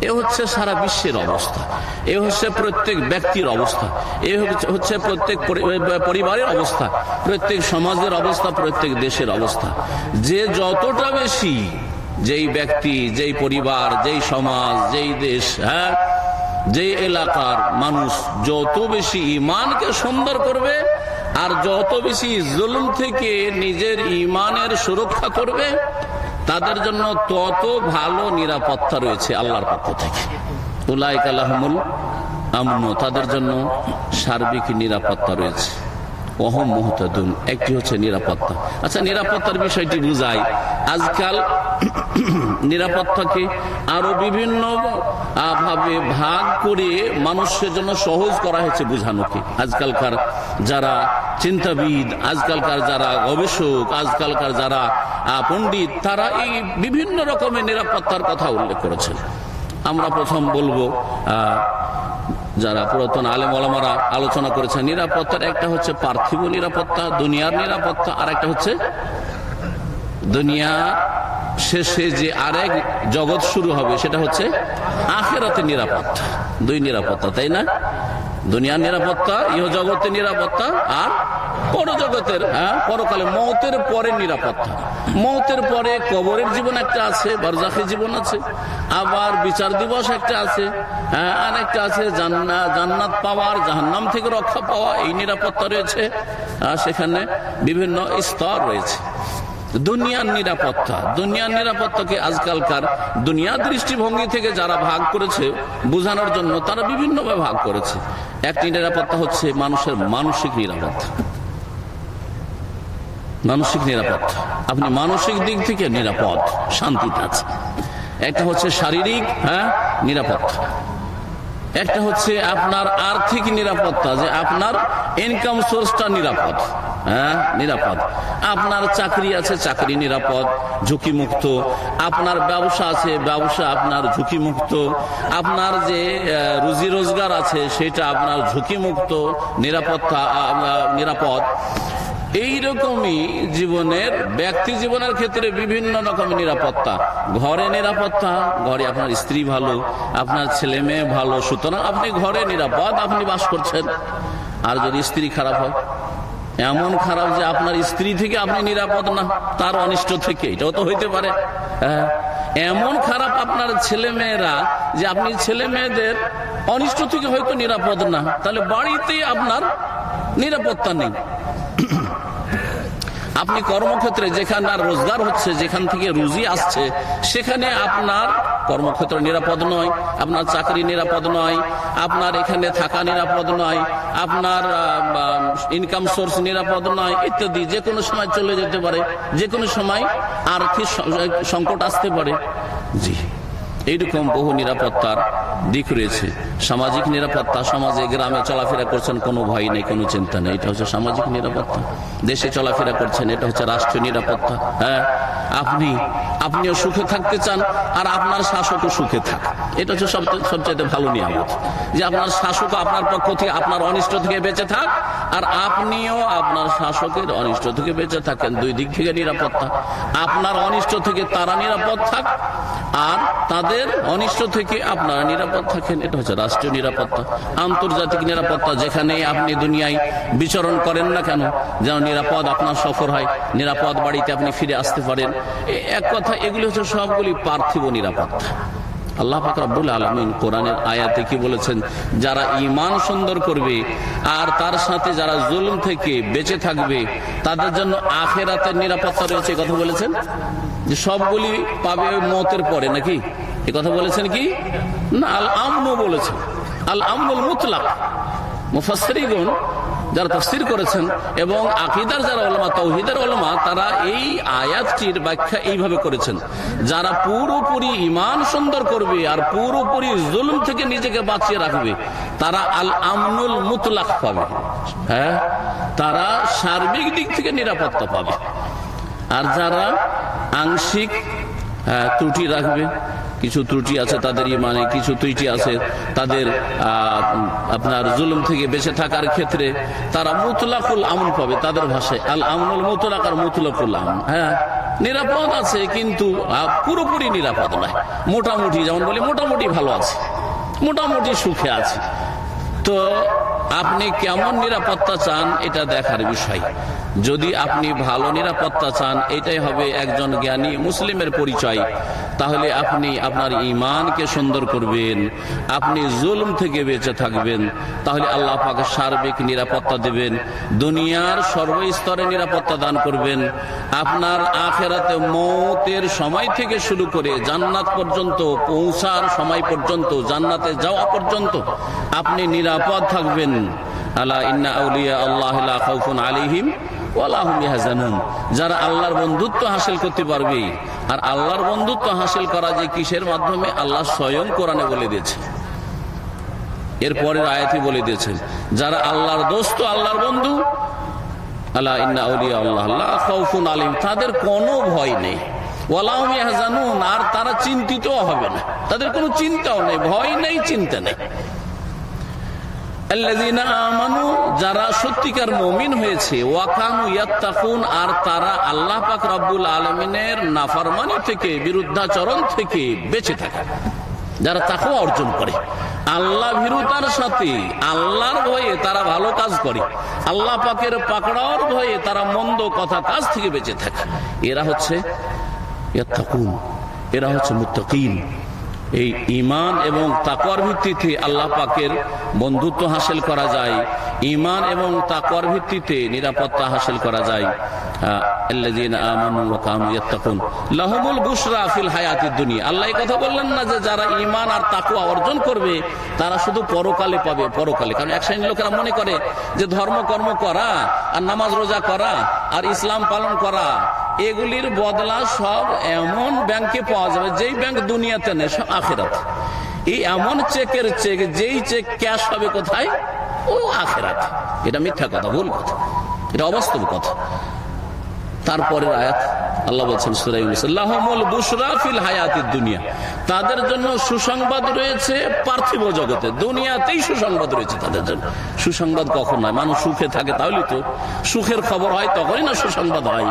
এ হচ্ছে সারা বিশ্বের অবস্থা। এ হচ্ছে প্রত্যেক ব্যক্তির অবস্থা। এ হচ্ছে প্রত্যেক পরিবারের অবস্থা, প্রত্যেক সমাজের অবস্থা, প্রত্যেক দেশের অবস্থা। যে যতটা বেশি যেই ব্যক্তি, যেই পরিবার, যেই সমাজ, যেই দেশ হ্যাঁ যে এলাকার মানুষ যত বেশি ইমানকে সুন্দর করবে আর যত বেশি জুলুম থেকে নিজের ইমানের সুরক্ষা করবে তাদের জন্য তত ভালো নিরাপত্তা রয়েছে আল্লাহর পক্ষ থেকে। উলাইক আল্লাহমুল আমন, তাদের জন্য সার্বিক নিরাপত্তা রয়েছে। অহম মোহতাদুন একটি হচ্ছে নিরাপত্তা। আচ্ছা নিরাপত্তার বিষয়টি বুঝাই। আজকাল নিরাপত্তাকে আরও বিভিন্ন ভাবে ভাগ করে মানুষের জন্য সহজ করা হয়েছে বুঝানোকে। আজকালকার যারা চিন্তাবিদ, আজকালকার যারা গবেষক, আজকালকার যারা পণ্ডিত, তারা এই বিভিন্ন রকমের নিরাপত্তার কথা উল্লেখ করেছেন। আমরা প্রথম বলব যারা পুরাতন আলেম আলমারা আলোচনা করেছেন, নিরাপত্তার একটা হচ্ছে পার্থিব নিরাপত্তা, দুনিয়ার নিরাপত্তা আর একটা হচ্ছে দুনিয়া শেষে যে আরেক জগৎ শুরু হবে, সেটা হচ্ছে আখেরাতে নিরাপত্তা, দুই নিরাপত্তা, তাই না? দুনিয়ার নিরাপত্তা ইহ জগতের নিরাপত্তা আর পরজগতের হ্যাঁ? পরকালে মৌতের পরে নিরাপত্তা। মৌতের পরে কবরের জীবন একটা আছে বরজাখি জীবন আছে, আবার বিচার দিবস একটা আছে হ্যাঁ? আর একটা আছে জান্নাত পাওয়ার, জাহান্নাম থেকে রক্ষা পাওয়া, এই নিরাপত্তা রয়েছে। সেখানে বিভিন্ন স্তর রয়েছে। দুনিয়ার নিরাপত্তা। দুনিয়ার নিরাপত্তাকে আজকালকার দুনিয়া দৃষ্টিভঙ্গি থেকে যারা ভাগ করেছে, বোঝানোর জন্য তারা বিভিন্নভাবে ভাগ করেছে। একটি নিরাপত্তা হচ্ছে মানুষের মানসিক নিরাপত্তা। মানসিক নিরাপত্তা। আপনি মানসিক দিক থেকে নিরাপদ, শান্তিতে আছে একটা হচ্ছে শারীরিক হ্যাঁ নিরাপত্তা। একটা হচ্ছে আপনার আর্থিক নিরাপত্তা, যে আপনার ইনকাম সোর্সটা নিরাপদ। হ্যাঁ নিরাপদ। আপনার চাকরি আছে, চাকরি নিরাপদ ঝুঁকি মুক্ত আপনার ব্যবসা আছে, ব্যবসা আপনার ঝুঁকি মুক্ত আপনার যে রুজি রোজগার আছে, সেটা আপনার ঝুঁকি মুক্ত নিরাপত্তা নিরাপদ। এইরকমই জীবনের, ব্যক্তি জীবনের ক্ষেত্রে বিভিন্ন রকম নিরাপত্তা। ঘরে নিরাপত্তা, ঘরে আপনার স্ত্রী ভালো, আপনার ছেলে মেয়ে ভালো, সুতরাং আপনি ঘরে নিরাপদ, আপনি বাস করছেন। আর যদি স্ত্রী খারাপ হয়? এমন খারাপ যে আপনার স্ত্রী থেকে আপনি নিরাপদ না, তার অনিষ্ট থেকে, এটাও তো হইতে পারে। হ্যাঁ এমন খারাপ আপনার ছেলে মেয়েরা যে আপনি ছেলে মেয়েদের অনিষ্ট থেকে হয়তো নিরাপদ না, তাহলে বাড়িতেই আপনার নিরাপত্তা নেই। আপনি কর্মক্ষেত্রে যেখানে রোজগার হচ্ছে, যেখান থেকে রুজি আসছে, সেখানে আপনার কর্মক্ষেত্র নিরাপদ নয়, আপনার চাকরি নিরাপদ নয়, আপনার এখানে থাকা নিরাপদ নয়, আপনার ইনকাম সোর্স নিরাপদ নয়, ইত্যাদি। যে কোনো সময় চলে যেতে পারে, যে কোনো সময় আর্থিক সংকট আসতে পারে। জি। এইরকম বহু নিরাপত্তার দিক রয়েছে। সামাজিক নিরাপত্তা, সমাজে গ্রামে চলাফেরা করছেন কোনো ভয় নেই, কোনো চিন্তা নেই। এটা হচ্ছে সামাজিক নিরাপত্তা। দেশে চলাফেরা করছেন, এটা হচ্ছে রাষ্ট্রীয় নিরাপত্তা। হ্যাঁ আপনি, আপনিও সুখে থাকতে চান আর আপনার শাসকও সুখে থাক। এটা হচ্ছে সবচেয়ে ভালো নিয়ামত। যে আপনার শাসক আপনার পক্ষ থেকে আপনার অনিষ্ট থেকে বেঁচে থাক আর আপনিও আপনার শাসকের অনিষ্ট থেকে বেঁচে থাকেন। দুই দিক থেকে নিরাপত্তা। আপনার অনিষ্ট থেকে তারা নিরাপদ থাক আর তাদের অনিষ্ট থেকে আপনারা নিরাপদ থাকেন, এটা হচ্ছে রাষ্ট্রীয় নিরাপত্তা। আন্তর্জাতিক নিরাপত্তা যেখানে আপনি দুনিয়ায় বিচরণ করেন না কেন, যেন নিরাপদ আপনার সফর হয়, নিরাপদ বাড়িতে আপনি ফিরে আসতে পারেন। এক কথা, এগুলি হচ্ছে সবগুলি পার্থিব নিরাপত্তা আল্লাহ ফাকরাবুল আলমিন কোরআনের আয়াতে কি বলেছেন? যারা ইমান সুন্দর করবে, আর তার সাথে যারা জুলুম থেকে বেঁচে থাকবে, তাদের জন্য আখেরাতের নিরাপত্তা রয়েছে কথা বলেছেন? যে সবগুলি পাবে মতের পরে, নাকি? এ কথা বলেছেন কি? না আল আমনও বলেছেন। আল আমনুল মুতলাক। মুফাসরিগুন যারা তফসির করেছেন এবং আকিদার যারা ওলামা তৌহিদের ওলামা তারা এই আয়াতটির ব্যাখ্যা এইভাবে করেছেন। যারা পুরোপুরি ইমান সুন্দর করবে আর পুরোপুরি জুলুম থেকে নিজেকে বাঁচিয়ে রাখবে, তারা আল আমনুল মুতলাক পাবে। হ্যাঁ? তারা সার্বিক দিক থেকে নিরাপত্তা পাবে। আর যারা আংশিক ত্রুটি রাখবে কিছু ত্রুটি আছে তাদের ইমানে, কিছু ত্রুটি আছে তাদের আপনার জুলুম থেকে বেঁচে থাকার ক্ষেত্রে তারা মুতলাকুল আমন পাবে তাদের ভাষায়। আল আমনুল মুতলাক আর মুতলাকুল আম হ্যাঁ? নিরাপদ আছে কিন্তু পুরোপুরি নিরাপদ নয়। মোটামুটি, যেমন বলি, মোটামুটি ভালো আছে। মোটামুটি সুখে আছে। তো আপনি কেমন নিরাপত্তা চান এটা দেখার বিষয়। যদি আপনি ভালো নিরাপত্তা চান এটাই হবে একজন জ্ঞানী মুসলিমের পরিচয়। তাহলে আপনি আপনার ইমানকে সুন্দর করবেন আপনি জুলুম থেকে বেঁচে থাকবেন। তাহলে আল্লাহ পাকে সার্বিক নিরাপত্তা দেবেন দুনিয়ার সর্বস্তরে নিরাপত্তা দান করবেন। আপনার আখেরাতে মৌতের সময় থেকে শুরু করে জান্নাত পর্যন্ত পৌঁছার সময় পর্যন্ত জান্নাতে যাওয়া পর্যন্ত আপনি নিরাপদ থাকবেন। আল্লাহ ইন্না আউলিয়া আল্লাহ খাউফুন আলিহিম যারা আল্লাহর বন্ধুত্ব হাসিল করতে পারবে, আর আল্লাহর বন্ধুত্ব হাসিল করা যে কিসের মাধ্যমে আল্লাহ স্বয়ং কোরআনে বলে দিয়েছে। এরপরের আয়াতি বলে দিয়েছেন যারা আল্লাহর দোস্ত, আল্লাহর বন্ধু আল্লাহ ইন্না আল্লাহ আল্লাহ আলিম, তাদের কোনো ভয় নেই। আর তারা চিন্তিত হবে না। তাদের কোনো চিন্তাও নেই, ভয় নেই, চিন্তা নেই। যারা সত্যিকার মমিন হয়েছে ওয়াকানু ইয়াত্তাকুন, আর তারা আল্লাহ পাক রব্বুল আলমিনের নাফারমানি থেকে, বিরুদ্ধাচরণ থেকে বেঁচে থাকে। যারা তাকেও অর্জন করে। আল্লাহ ভীরুতার সাথে, আল্লাহর ভয়ে তারা ভালো কাজ করে। আল্লাহ পাকের পাকড়াওয়ার ভয়ে তারা মন্দ কথা কাজ থেকে বেঁচে থাকে। এরা হচ্ছে এরা হচ্ছে মুত্তাকিন। এই ইমান এবং তাকওয়ার ভিত্তিতে আল্লাহ পাকের বন্ধুত্ব হাসিল করা যায়। ইমান এবং তাকওয়ার ভিত্তিতে নিরাপত্তা হাসিল করা যায়। আল্লাহ কথা বললেন না যে যারা ইমান আর তাকুয়া অর্জন করবে, তারা শুধু পরকালে পাবে, পরকালে। কারণ এক শ্রেণির লোকেরা মনে করে যে ধর্ম কর্ম করা, আর নামাজ রোজা করা, আর ইসলাম পালন করা এগুলির বদলা সব এমন ব্যাংকে পাওয়া যাবে, যেই ব্যাংক দুনিয়াতে নেই, সব আখেরাত। এই এমন চেকের চেক, যেই চেক ক্যাশ হবে কোথায়? ও আখেরাত। এটা মিথ্যা কথা, ভুল কথা। এটা অবাস্তব কথা। তারপরের আয়াত আল্লাহ বলছেন সুরাইফিল হায়াতির দুনিয়া। তাদের জন্য সুসংবাদ রয়েছে পার্থিব জগতে। দুনিয়াতেই সুসংবাদ রয়েছে তাদের জন্য। সুসংবাদ কখন হয়? মানুষ সুখে থাকে তাহলে তো। সুখের খবর হয় তখনই না সুসংবাদ হয়।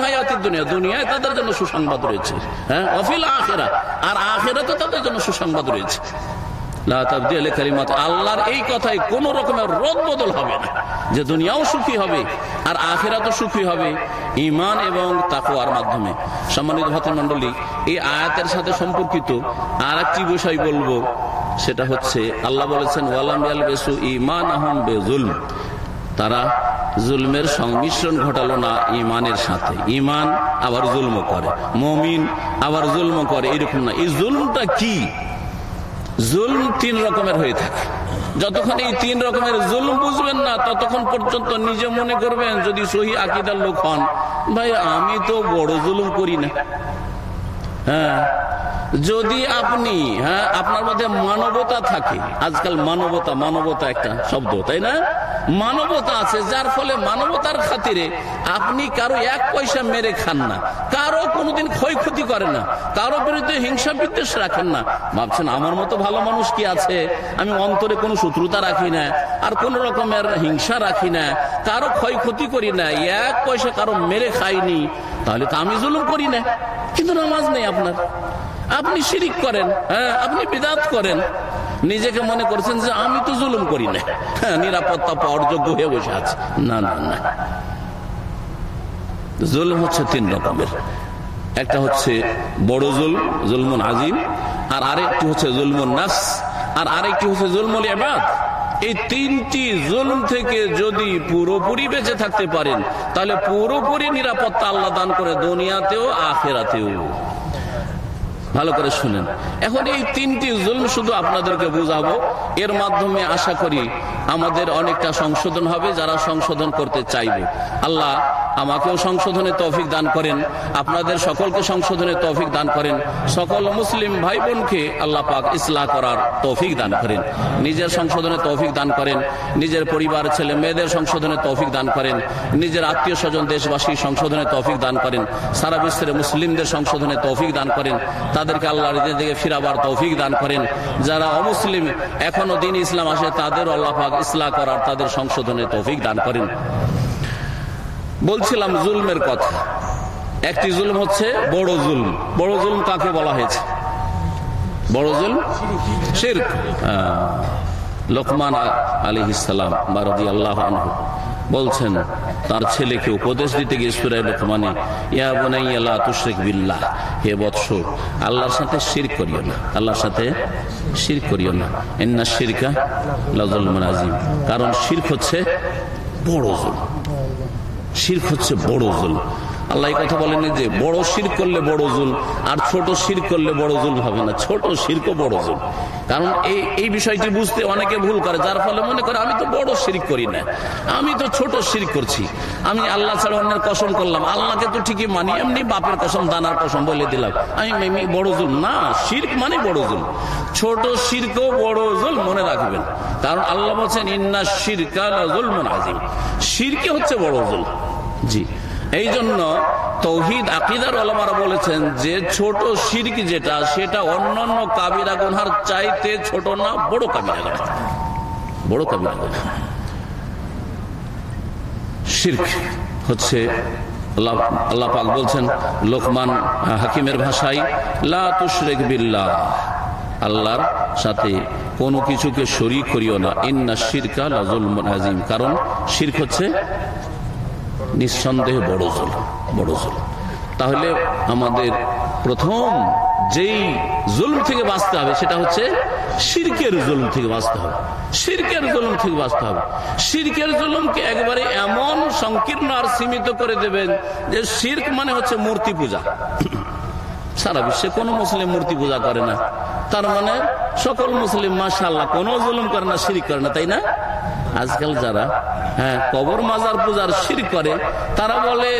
হায়াতির দুনিয়া। দুনিয়ায় তাদের জন্য সুসংবাদ রয়েছে। হ্যাঁ? অফিল আখেরা আর আখেরা তো তাদের জন্য সুসংবাদ রয়েছে। আল্লাহর এই কথায় কোন রকমের রোদ বদল হবে না। যে দুনিয়াও সুখী হবে আর আখেরা তো সুখী হবে ইমান এবং তাকুয়ার মাধ্যমে। সম্মানিত ভাতৃমন্ডলী এই আয়াতের সাথে সম্পর্কিত আর একটি বিষয় বলব, সেটা হচ্ছে আল্লাহ বলেছেন, ওয়ালাম বেসু ইমান আহম বেজুল তারা জুলমের সংমিশ্রণ ঘটালো না ইমানের সাথে। ইমান আবার জুলম করে, মমিন আবার জুলম করে, এরকম না। এই জুলমটা কি? জুলম তিন রকমের হয়ে থাকে। যতক্ষণ এই তিন রকমের জুলম বুঝবেন না, ততক্ষণ পর্যন্ত নিজে মনে করবেন, যদি সহি আকিদার লোক হন, ভাই, আমি তো বড় জুলুম করি না। হ্যাঁ। যদি আপনি হ্যাঁ আপনার মধ্যে মানবতা থাকে, আজকাল মানবতা মানবতা একটা শব্দ, তাই না? মানবতা আছে, যার ফলে মানবতার খাতিরে আপনি কারও এক পয়সা মেরে খান না। কারও কোনোদিন ক্ষয়ক্ষতি করে না। কারও বিরুদ্ধে হিংসা বিদ্বেষ রাখেন না। ভাবছেন, আমার মতো ভালো মানুষ কি আছে? আমি অন্তরে কোনো শত্রুতা রাখি না, আর কোন রকমের হিংসা রাখি না, কারও ক্ষয়ক্ষতি করি না, এক পয়সা কারও মেরে খাইনি তাহলে তো আমি জুলুম করি না। কিন্তু নামাজ নেই আপনার। আপনি শিরিক করেন হ্যাঁ আপনি বিদাত করেন। নিজেকে মনে করছেন যে আমি তো জুলুম করি না। হ্যাঁ, নিরাপত্তা পাওয়ার যোগ্য হয়ে বসে আছে। না না না। জুলুম হচ্ছে তিন রকমের। একটা হচ্ছে বড় জুল জুলমুন আজিম আর আরেকটি হচ্ছে জুলমুন নাস আর আরেকটি হচ্ছে জুলমুল এবাদ এই তিনটি জুলুম থেকে যদি পুরোপুরি বেঁচে থাকতে পারেন, তাহলে পুরোপুরি নিরাপত্তা আল্লাহ দান করে দুনিয়াতেও, আখেরাতেও। ভালো করে শুনেন। এখন এই তিনটি জুলম শুধু আপনাদেরকে বুঝাবো। এর মাধ্যমে আশা করি আমাদের অনেকটা সংশোধন হবে, যারা সংশোধন করতে চাইবে। আল্লাহ আমাকেও সংশোধনে তৌফিক দান করেন, আপনাদের সকলকে সংশোধনে তৌফিক দান করেন, সকল মুসলিম ভাই বোনকে আল্লাহ পাক ইসলাহ করার তৌফিক দান করেন, নিজের সংশোধনে তৌফিক দান করেন, নিজের পরিবার, ছেলে মেয়েদের সংশোধনে তৌফিক দান করেন, নিজের আত্মীয় স্বজন দেশবাসী সংশোধনে তৌফিক দান করেন, সারা বিশ্বের মুসলিমদের সংশোধনে তৌফিক দান করেন, তাদেরকে আল্লাহ দিকে ফিরাবার তৌফিক দান করেন, যারা অমুসলিম এখনও দিন ইসলাম আসে তাদের আল্লাহ পাক ইসলাহ করার তাদের সংশোধনে তৌফিক দান করেন। বলছিলাম জুলমের কথা। একটি জুলম হচ্ছে বড় জুলম। বড় জুলম কাকে বলা হয়েছে? বড় জুলম? শির্ক। লোকমান আলী ইসালাম বারদি আল্লাহ বলছেন, তার ছেলেকে উপদেশ দিতে গিয়ে ইয়া বিল্লাহ আল্লাহর সাথে শির আল্লাহর সাথে শির শিরকা লাজল কারণ শির্ক হচ্ছে বড় জুল শির্ক হচ্ছে বড় জুল আল্লাহ কথা বলেন যে বড় শির করলে বড় জুল আর ছোট শির করলে বড় জুল হবে না। ছোট শির্ক বড় জুল কারণ এই এই বিষয়টি বুঝতে অনেকে ভুল করে, যার ফলে মনে করে, আমি তো বড় শিরিক করি না। আমি তো ছোট শির করছি। আমি আল্লাহ ছাড়া অন্যের কসম করলাম। আল্লাহকে তো ঠিকই মানি, এমনি বাপের কসম, দানার কসম বলে দিলাম। আমি বড় জুল না শির্ক মানে বড় জুল ছোট শিরকেও বড় জুল মনে রাখবেন। কারণ আল্লাহ বলছেন, ইন্না শিরকা জুল মনে আজিম শিরকে হচ্ছে বড় জুল জি। এই জন্য তৌহিদ আকিদার আলমারা বলেছেন, যে ছোট শির্ক যেটা, সেটা অন্যান্য কাবিরা গুনহার চাইতে ছোট না, বড় কাবিরা গুনা বড় কাবিরা গুনা শির্ক হচ্ছে আল্লাহ পাক বলছেন, লোকমান হাকিমের ভাষায়, লা তুশরেক বিল্লাহ। আল্লাহর সাথে কোনো কিছুকে শরিক করিও না। ইন্না শিরকা লাজুল আজিম। কারণ শির্ক হচ্ছে নিঃসন্দেহে বড় জল বড় জল তাহলে আমাদের প্রথম যেই জুলম থেকে বাঁচতে হবে, সেটা হচ্ছে শিরকের জুলম থেকে বাঁচতে হবে। শিরকের জুলুম থেকে বাঁচতে হবে। শিরকের জুলুমকে একবারে এমন সংকীর্ণ আর সীমিত করে দেবেন যে শির্ক মানে হচ্ছে মূর্তি পূজা। সারা বিশ্বে কোন মুসলিম মূর্তি পূজা করে না। তার মানে সকল মুসলিম মাসা আল্লাহ কোন জুলুম করে না, শিরিক করে না, তাই না? আজকাল যারা হ্যাঁ কবর মাজার পূজার শির করে, তারা বলে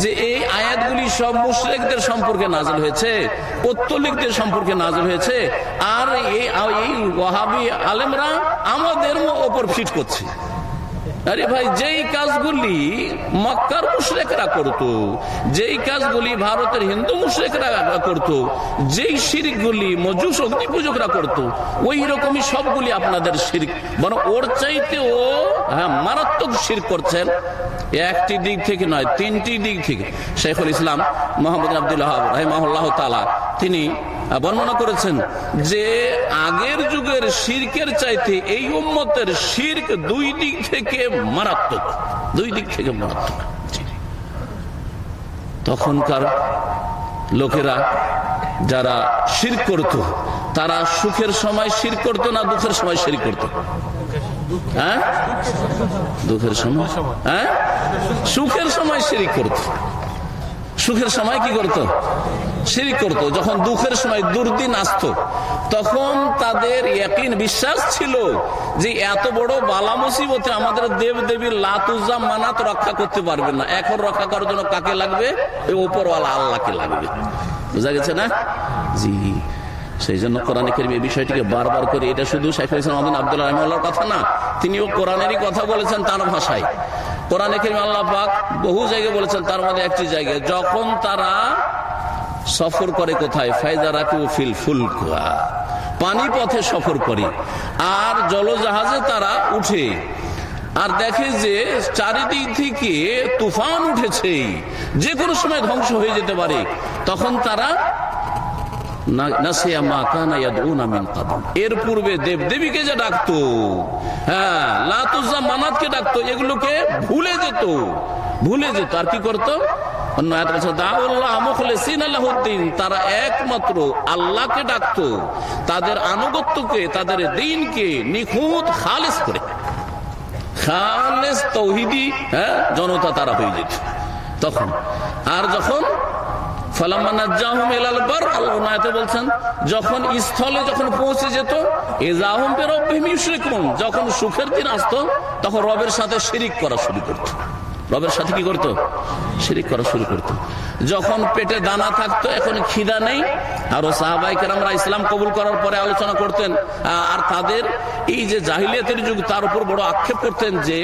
যে এই আয়াতগুলি সব মুশ্রেকদের সম্পর্কে নাজল হয়েছে, পত্তলিকদের সম্পর্কে নাজল হয়েছে, আর এই ওয়াহাবি আলেমরা আমাদের ওপর ফিট করছে। আরে ভাই, যেই কাজগুলি মক্কার মুশ্রেকরা করত, যেই কাজগুলি ভারতের হিন্দু মুশ্রেকরা করত, যেই শিরিকগুলি মজুস অগ্নি পূজকরা করত, ওই রকমই সবগুলি আপনাদের শিরিক বরং ওর চাইতেও হ্যাঁ মারাত্মক শির করছেন। একটি দিক থেকে নয়, তিনটি দিক থেকে। শেখুল ইসলাম মোহাম্মদ আবদুল্লাহ রহমাহ তালা তিনি বর্ণনা করেছেন যে আগের যুগের শির্কের চাইতে এই উম্মতের শির্ক দুই দিক থেকে মারাত্মক। দুই দিক থেকে মারাত্মক। তখনকার লোকেরা যারা শির করত, তারা সুখের সময় শির করত না দুঃখের সময় শির করত? হ্যাঁ? দুঃখের সময়? হ্যাঁ? সুখের সময় শিরিক করত। সুখের সময় কি করত? শিরিক করত। যখন দুঃখের সময় দুর্দিন আসত, তখন তাদের একদিন বিশ্বাস ছিল যে এত বড় বালা মুসিবতে আমাদের দেব দেবীর লাতুজা মানাত রক্ষা করতে পারবে না। এখন রক্ষা করার জন্য কাকে লাগবে? ওপরওয়ালা আল্লাহকে লাগবে। বুঝা গেছে না? জি। সেই জন্য কোরআন এই বিষয়টিকে বারবার করে, এটা শুধু শেখুল ইসলাম আব্দুল্লাহ রহমাল্লার কথা না, তিনিও কোরআনেরই কথা বলেছেন তার ভাষায়। কোরআনে কেরিম আল্লাহ পাক বহু জায়গায় বলেছেন তার মধ্যে একটি জায়গায়, যখন তারা সফর করে কোথায়? ফায়দা রাখু ফিল ফুল পানি পথে সফর করে। আর জলজাহাজে তারা উঠে। আর দেখে যে চারিদিক থেকে তুফান উঠেছে। যে কোনো সময় ধ্বংস হয়ে যেতে পারে। তখন তারা এর পূর্বে দেব দেবীকে যে ডাকতো হ্যাঁ মানাতকে ডাকতো, এগুলোকে ভুলে যেত। ভুলে যেত। আর কি করতো? তারা একমাত্র আল্লাহকে ডাকতো, তাদের আনুগত্যকে, তাদের দিনকে নিখুঁত খালেস করে। খালেস তৌহিদি হ্যাঁ জনতা তারা হয়ে যেত। তখন, আর যখন বলছেন, যখন স্থলে যখন পৌঁছে যেত যখন সুখের দিন আসতো, তখন রবের সাথে শিরিক করা শুরু করতো। রবের সাথে কি করতো? শিরিক করা শুরু করতো। যখন পেটে দানা থাকতো, এখন খিদা নেই। আরও সাহাবাইকের আমরা ইসলাম কবুল করার পরে আলোচনা করতেন আর তাদের এই যে জাহিলিয়াতের যুগ, তার উপর বড় আক্ষেপ করতেন যে,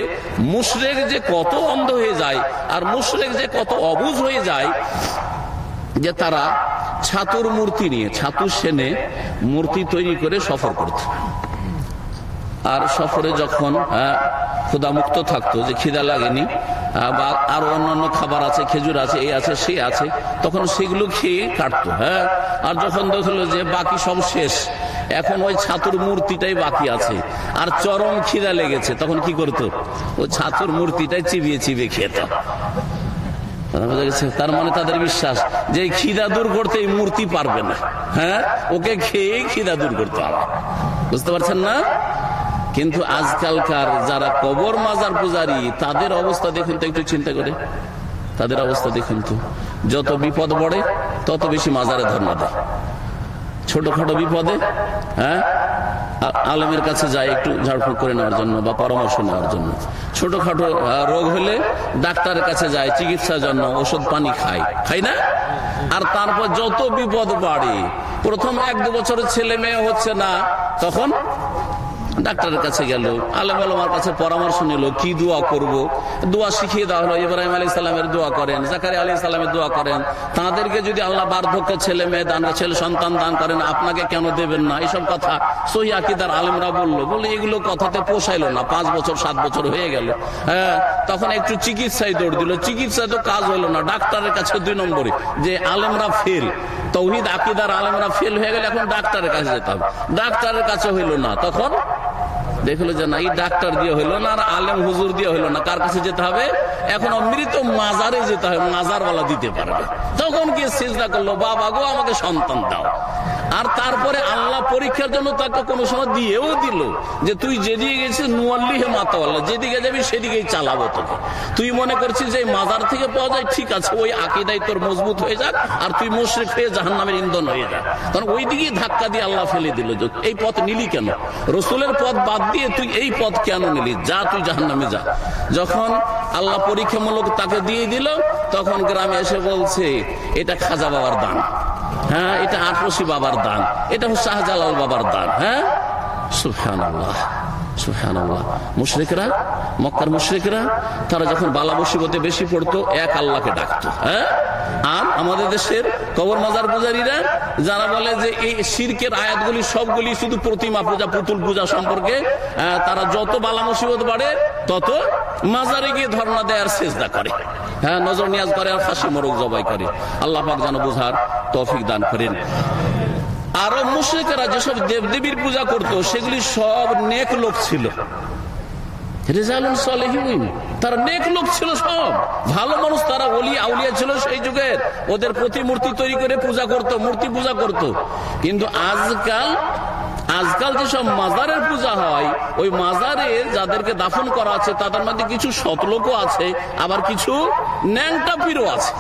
মুশরেক যে কত অন্ধ হয়ে যায়, আর মুশরেক যে কত অবুজ হয়ে যায়, যে তারা ছাতুর মূর্তি নিয়ে ছাতু সেনে মূর্তি তৈরি করে সফর করত। আর সফরে যখন ক্ষুদা মুক্ত থাকতো, যে খিদা লাগেনি বা আরও অন্যান্য খাবার আছে, খেজুর আছে, এই আছে সে আছে। তখন সেগুলো খেয়ে কাটতো হ্যাঁ? আর যখন দেখল যে বাকি সব শেষ, এখন ওই ছাতুর মূর্তিটাই বাকি আছে। আর চরম খিদা লেগেছে, তখন কি করতো? ওই ছাতুর মূর্তিটাই চিবিয়ে চিবিয়ে খেত। তার মানে তাদের বিশ্বাস, যে খিদা দূর করতে এই মূর্তি পারবে না হ্যাঁ? ওকে খেয়ে খিদা দূর করতে হবে। বুঝতে পারছেন না? কিন্তু আজকালকার যারা কবর মাজার পূজারি, তাদের অবস্থা দেখুন তো একটু চিন্তা করে। তাদের অবস্থা দেখুন তো। যত বিপদ বড়ে তত বেশি মাজারে ধর্ণা দেয়। ছোটখাটো বিপদে হ্যাঁ? আলমের কাছে যায় একটু ঝাড়ফুঁক করে নেওয়ার জন্য বা পরামর্শ নেওয়ার জন্য। ছোটখাটো রোগ হলে ডাক্তারের কাছে যায়, চিকিৎসার জন্য ওষুধ পানি খায়। খাই না? আর তারপর যত বিপদ বাড়ে, প্রথম এক দু বছরের ছেলে মেয়ে হচ্ছে না, তখন ডাক্তারের কাছে গেল। আলম আলমার কাছে পরামর্শ নিল, কি দোয়া করব। দোয়া শিখিয়ে দেওয়া হলো, ইব্রাহিম আলী সাল্লামের দোয়া করেন জাকারি আলী সাল্লামের দোয়া করেন। তাদেরকে যদি আল্লাহ বার্ধক্য ছেলে মেয়ে দান, ছেলে সন্তান দান করেন, আপনাকে কেন দেবেন না? এইসব কথা সহি আকিদার আলমরা বলল। বলে এগুলো কথাতে পোষাইলো না, পাঁচ বছর, সাত বছর হয়ে গেল। হ্যাঁ তখন একটু চিকিৎসায় দৌড় দিল। চিকিৎসায় তো কাজ হলো না, ডাক্তারের কাছে দুই নম্বরে, যে আলেমরা ফেল, তৌহিদ আকিদার আলমরা ফেল হয়ে গেলে এখন ডাক্তারের কাছে যেতে হবে। ডাক্তারের কাছে হইল না, তখন দেখল যে না, এই ডাক্তার দিয়ে হইল না, আর আলেম হুজুর দিয়ে হইল না। কার কাছে যেতে হবে? এখন অমৃত মাজারে যেতে হবে, মাজারওয়ালা দিতে পারবে। তখন গিয়ে চেষ্টা করল? বাবা গো, আমাকে সন্তান দাও। আর তারপরে আল্লাহ পরীক্ষার জন্য তাকে কোনো সময় দিয়েও দিল যে তুই যেদিকে গেছিস, নুয়াল্লি হে মাতাওয়াল্লাহ যেদিকে যাবি সেদিকেই চালাবো তোকে। তুই মনে করছিস যে মাজার থেকে পাওয়া যায়, ঠিক আছে, ওই আকিদাই তোর মজবুত হয়ে যাক, আর তুই মুশ্রিক হয়ে জাহান নামের ইন্ধন হয়ে যাক কারণ ওই দিকেই ধাক্কা দিয়ে আল্লাহ ফেলে দিল এই পথ নিলি কেন? রসুলের পথ বাদ দিয়ে তুই এই পথ কেন নিলি? যা, তুই জাহান নামে যা। যখন আল্লাহ পরীক্ষামূলক তাকে দিয়ে দিল, তখন গ্রামে এসে বলছে, এটা খাজা বাবার দান। হ্যাঁ এটা আটরসি বাবার দান। এটা হচ্ছে শাহজালাল বাবার দান হ্যাঁ? সুফান আল্লাহ মুশরিকরা, মক্কার মুশরিকরা, তারা যখন বালা মুসিবতে বেশি পড়তো, এক আল্লাহকে ডাকতো হ্যাঁ? আর আমাদের দেশের কবর মাজার পূজারীরা, যারা বলে যে এই শিরকের আয়াতগুলি সবগুলি শুধু প্রতিমা পূজা, পুতুল পূজা সম্পর্কে তারা যত বালা মুসিবত বাড়ে, তত মাজারে গিয়ে ধর্ণা দেয় আর চেষ্টা করে। হ্যাঁ নজর নিয়াজ করে আর ফাঁসি মোরগ জবাই করে। আল্লাহ পাক যেন বোঝার তফিক দান করেন। আরও মুশ্রিকেরা যেসব দেবদেবীর পূজা করত, সেগুলি সব নেক লোক ছিল। নেক লোক ছিল সব। ভালো মানুষ তারা ছিল সেই যুগের। ওদের প্রতিমূর্তি তৈরি করে পূজা মূর্তি পূজা করত। কিন্তু আজকাল আজকাল যেসব মাজারের পূজা হয়, ওই যাদেরকে দাফন করা আছে, তাদের মধ্যে কিছু সতলোকও আছে, আবার কিছু ন্যাংটা পিরও আছে।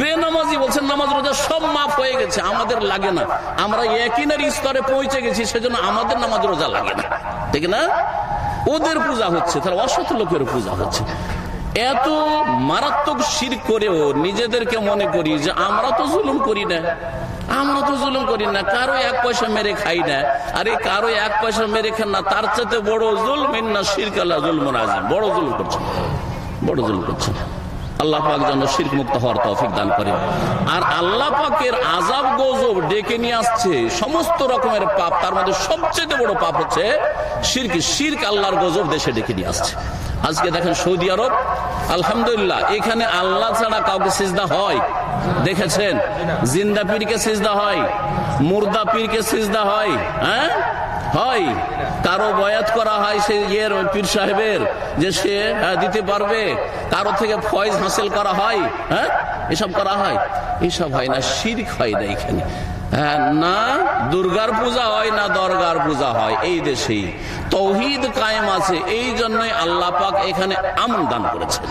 বেনামাজি বলছেন, নামাজ রোজা সব মাফ হয়ে গেছে, আমাদের লাগে না। আমরা একিনের স্তরে পৌঁছে গেছি, সেজন্য আমাদের নামাজ রোজা লাগে না। ঠিক না? ওদের পূজা হচ্ছে, তাহলে অসৎ লোকের পূজা হচ্ছে। এত মারাত্মক শির করেও নিজেদেরকে মনে করি যে আমরা তো জুলুম করি না। আমরা তো জুলুম করি না, কারও এক পয়সা মেরে খাই না। আরে কারও এক পয়সা মেরে খান না, তার চাইতে বড় জুলম না শিরকালা জুলম বড় জুলুম করছেন বড় জুলুম করছেন আল্লাহ পাক যেন শির্ক মুক্ত হওয়ার তৌফিক দান করেন। আর আল্লাহ পাকের আজাব গজব ডেকে নিয়ে আসছে, সমস্ত রকমের পাপ, তার মধ্যে সবচেয়ে বড় পাপ হচ্ছে শির্ক। শির্ক আল্লাহর গজব দেশে ডেকে নিয়ে আসছে। আজকে দেখেন সৌদি আরব, আলহামদুলিল্লাহ, এখানে আল্লাহ ছাড়া কাউকে সিজদা হয়। দেখেছেন? জিন্দা পীরকে সিজদা হয়, মুর্দা পীরকে সিজদা হয় হ্যাঁ? হয়। কারও বয়াত করা হয় সে ইয়ের পীর সাহেবের যে সে হ্যাঁ, দিতে পারবে। কারও থেকে ফয়েজ হাসিল করা হয় হ্যাঁ এসব করা হয়। এসব হয় না শির্ক হয় না এখানে। হ্যাঁ, না দুর্গার পূজা হয় না দরগার পূজা হয় এই দেশেই। তৌহিদ কায়েম আছে এই জন্যই আল্লাহ পাক এখানে আমন দান করেছেন।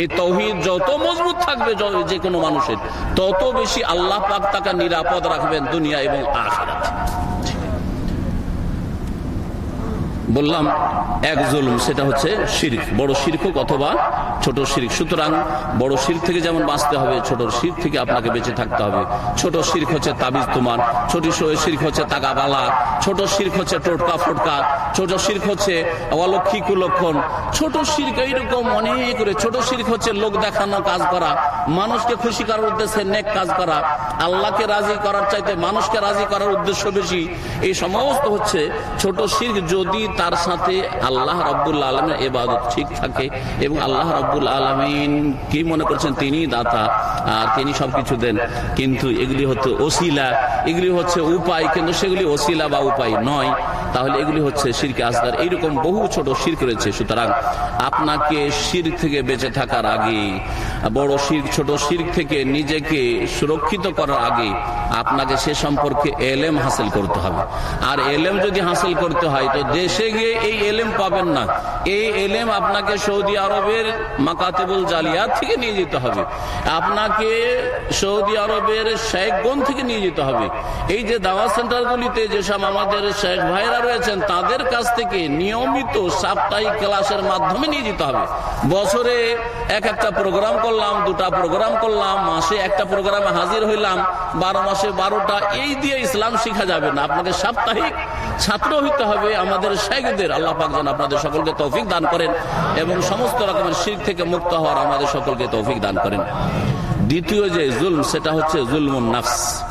এই তৌহিদ যত মজবুত থাকবে যে কোনো মানুষের তত বেশি আল্লাহ পাক তাকে নিরাপদ রাখবেন দুনিয়া এবং আখেরাত। বললাম, এক জুলুম, সেটা হচ্ছে শির্ক। বড় শির্ক অথবা ছোট শির্ক। সুতরাং বড় শির থেকে যেমন বাঁচতে হবে, ছোট শির থেকে আপনাকে বেঁচে থাকতে হবে। ছোট শির্ক হচ্ছে তাবিজ তোমার, ছোট শির্ক হচ্ছে তাকাবালা ছোট শির্ক হচ্ছে টোটকা ফোটকা, ছোট শির্ক হচ্ছে অলক্ষী কুলক্ষণ। ছোট শির্ক এইরকম অনেক করে। ছোট শির্ক হচ্ছে লোক দেখানো কাজ করা, মানুষকে খুশি করার উদ্দেশ্যে নেক কাজ করা। আল্লাহকে রাজি করার চাইতে মানুষকে রাজি করার উদ্দেশ্য বেশি। এই সমস্ত হচ্ছে ছোট শির্ক। যদি তার সাথে আল্লাহ রব্বুল আলমের এবাদত ঠিক থাকে এবং আল্লাহ রব্বুল আলমিন কি মনে করছেন? তিনি দাতা, আর তিনি সবকিছু দেন। কিন্তু এগুলি হচ্ছে ওসিলা, এগুলি হচ্ছে উপায়, কিন্তু সেগুলি ওসিলা বা উপায় নয়। তাহলে এগুলি হচ্ছে শিরকে আসদার এইরকম বহু ছোট শির্ক রয়েছে। সুতরাং আপনাকে শির থেকে বেঁচে থাকার আগে, বড় শির, ছোট শির থেকে নিজেকে সুরক্ষিত করার আগে আপনাকে সে সম্পর্কে এলেম হাসিল করতে হবে। আর এলেম যদি হাসিল করতে হয়, তো দেশে গিয়ে এই এলেম পাবেন না। এই এলেম আপনাকে সৌদি আরবের মাকাতেবুল জালিয়াত থেকে নিয়ে যেতে হবে। আপনাকে সৌদি আরবের শেখগঞ্জ থেকে নিয়ে যেতে হবে। এই যে দাওয়া সেন্টারগুলিতে যেসব আমাদের শেখ ভাইরা রয়েছেন, তাদের কাছ থেকে নিয়মিত সাপ্তাহিক ক্লাসের মাধ্যমে নিয়ে যেতে হবে। বছরে এক একটা প্রোগ্রাম করলাম, দুটা প্রোগ্রাম করলাম, মাসে একটা প্রোগ্রামে হাজির হইলাম, বারো মাসে বারোটা, এই দিয়ে ইসলাম শিখা যাবে না। আপনাকে সাপ্তাহিক ছাত্র হইতে হবে আমাদের শেখদের আল্লাহ পাক যেন আপনাদের সকলকে তৌফিক দান করেন এবং সমস্ত রকমের শিখ থেকে মুক্ত হওয়ার আমাদের সকলকে তৌফিক দান করেন। দ্বিতীয় যে জুলম, সেটা হচ্ছে জুলমুন নাফস।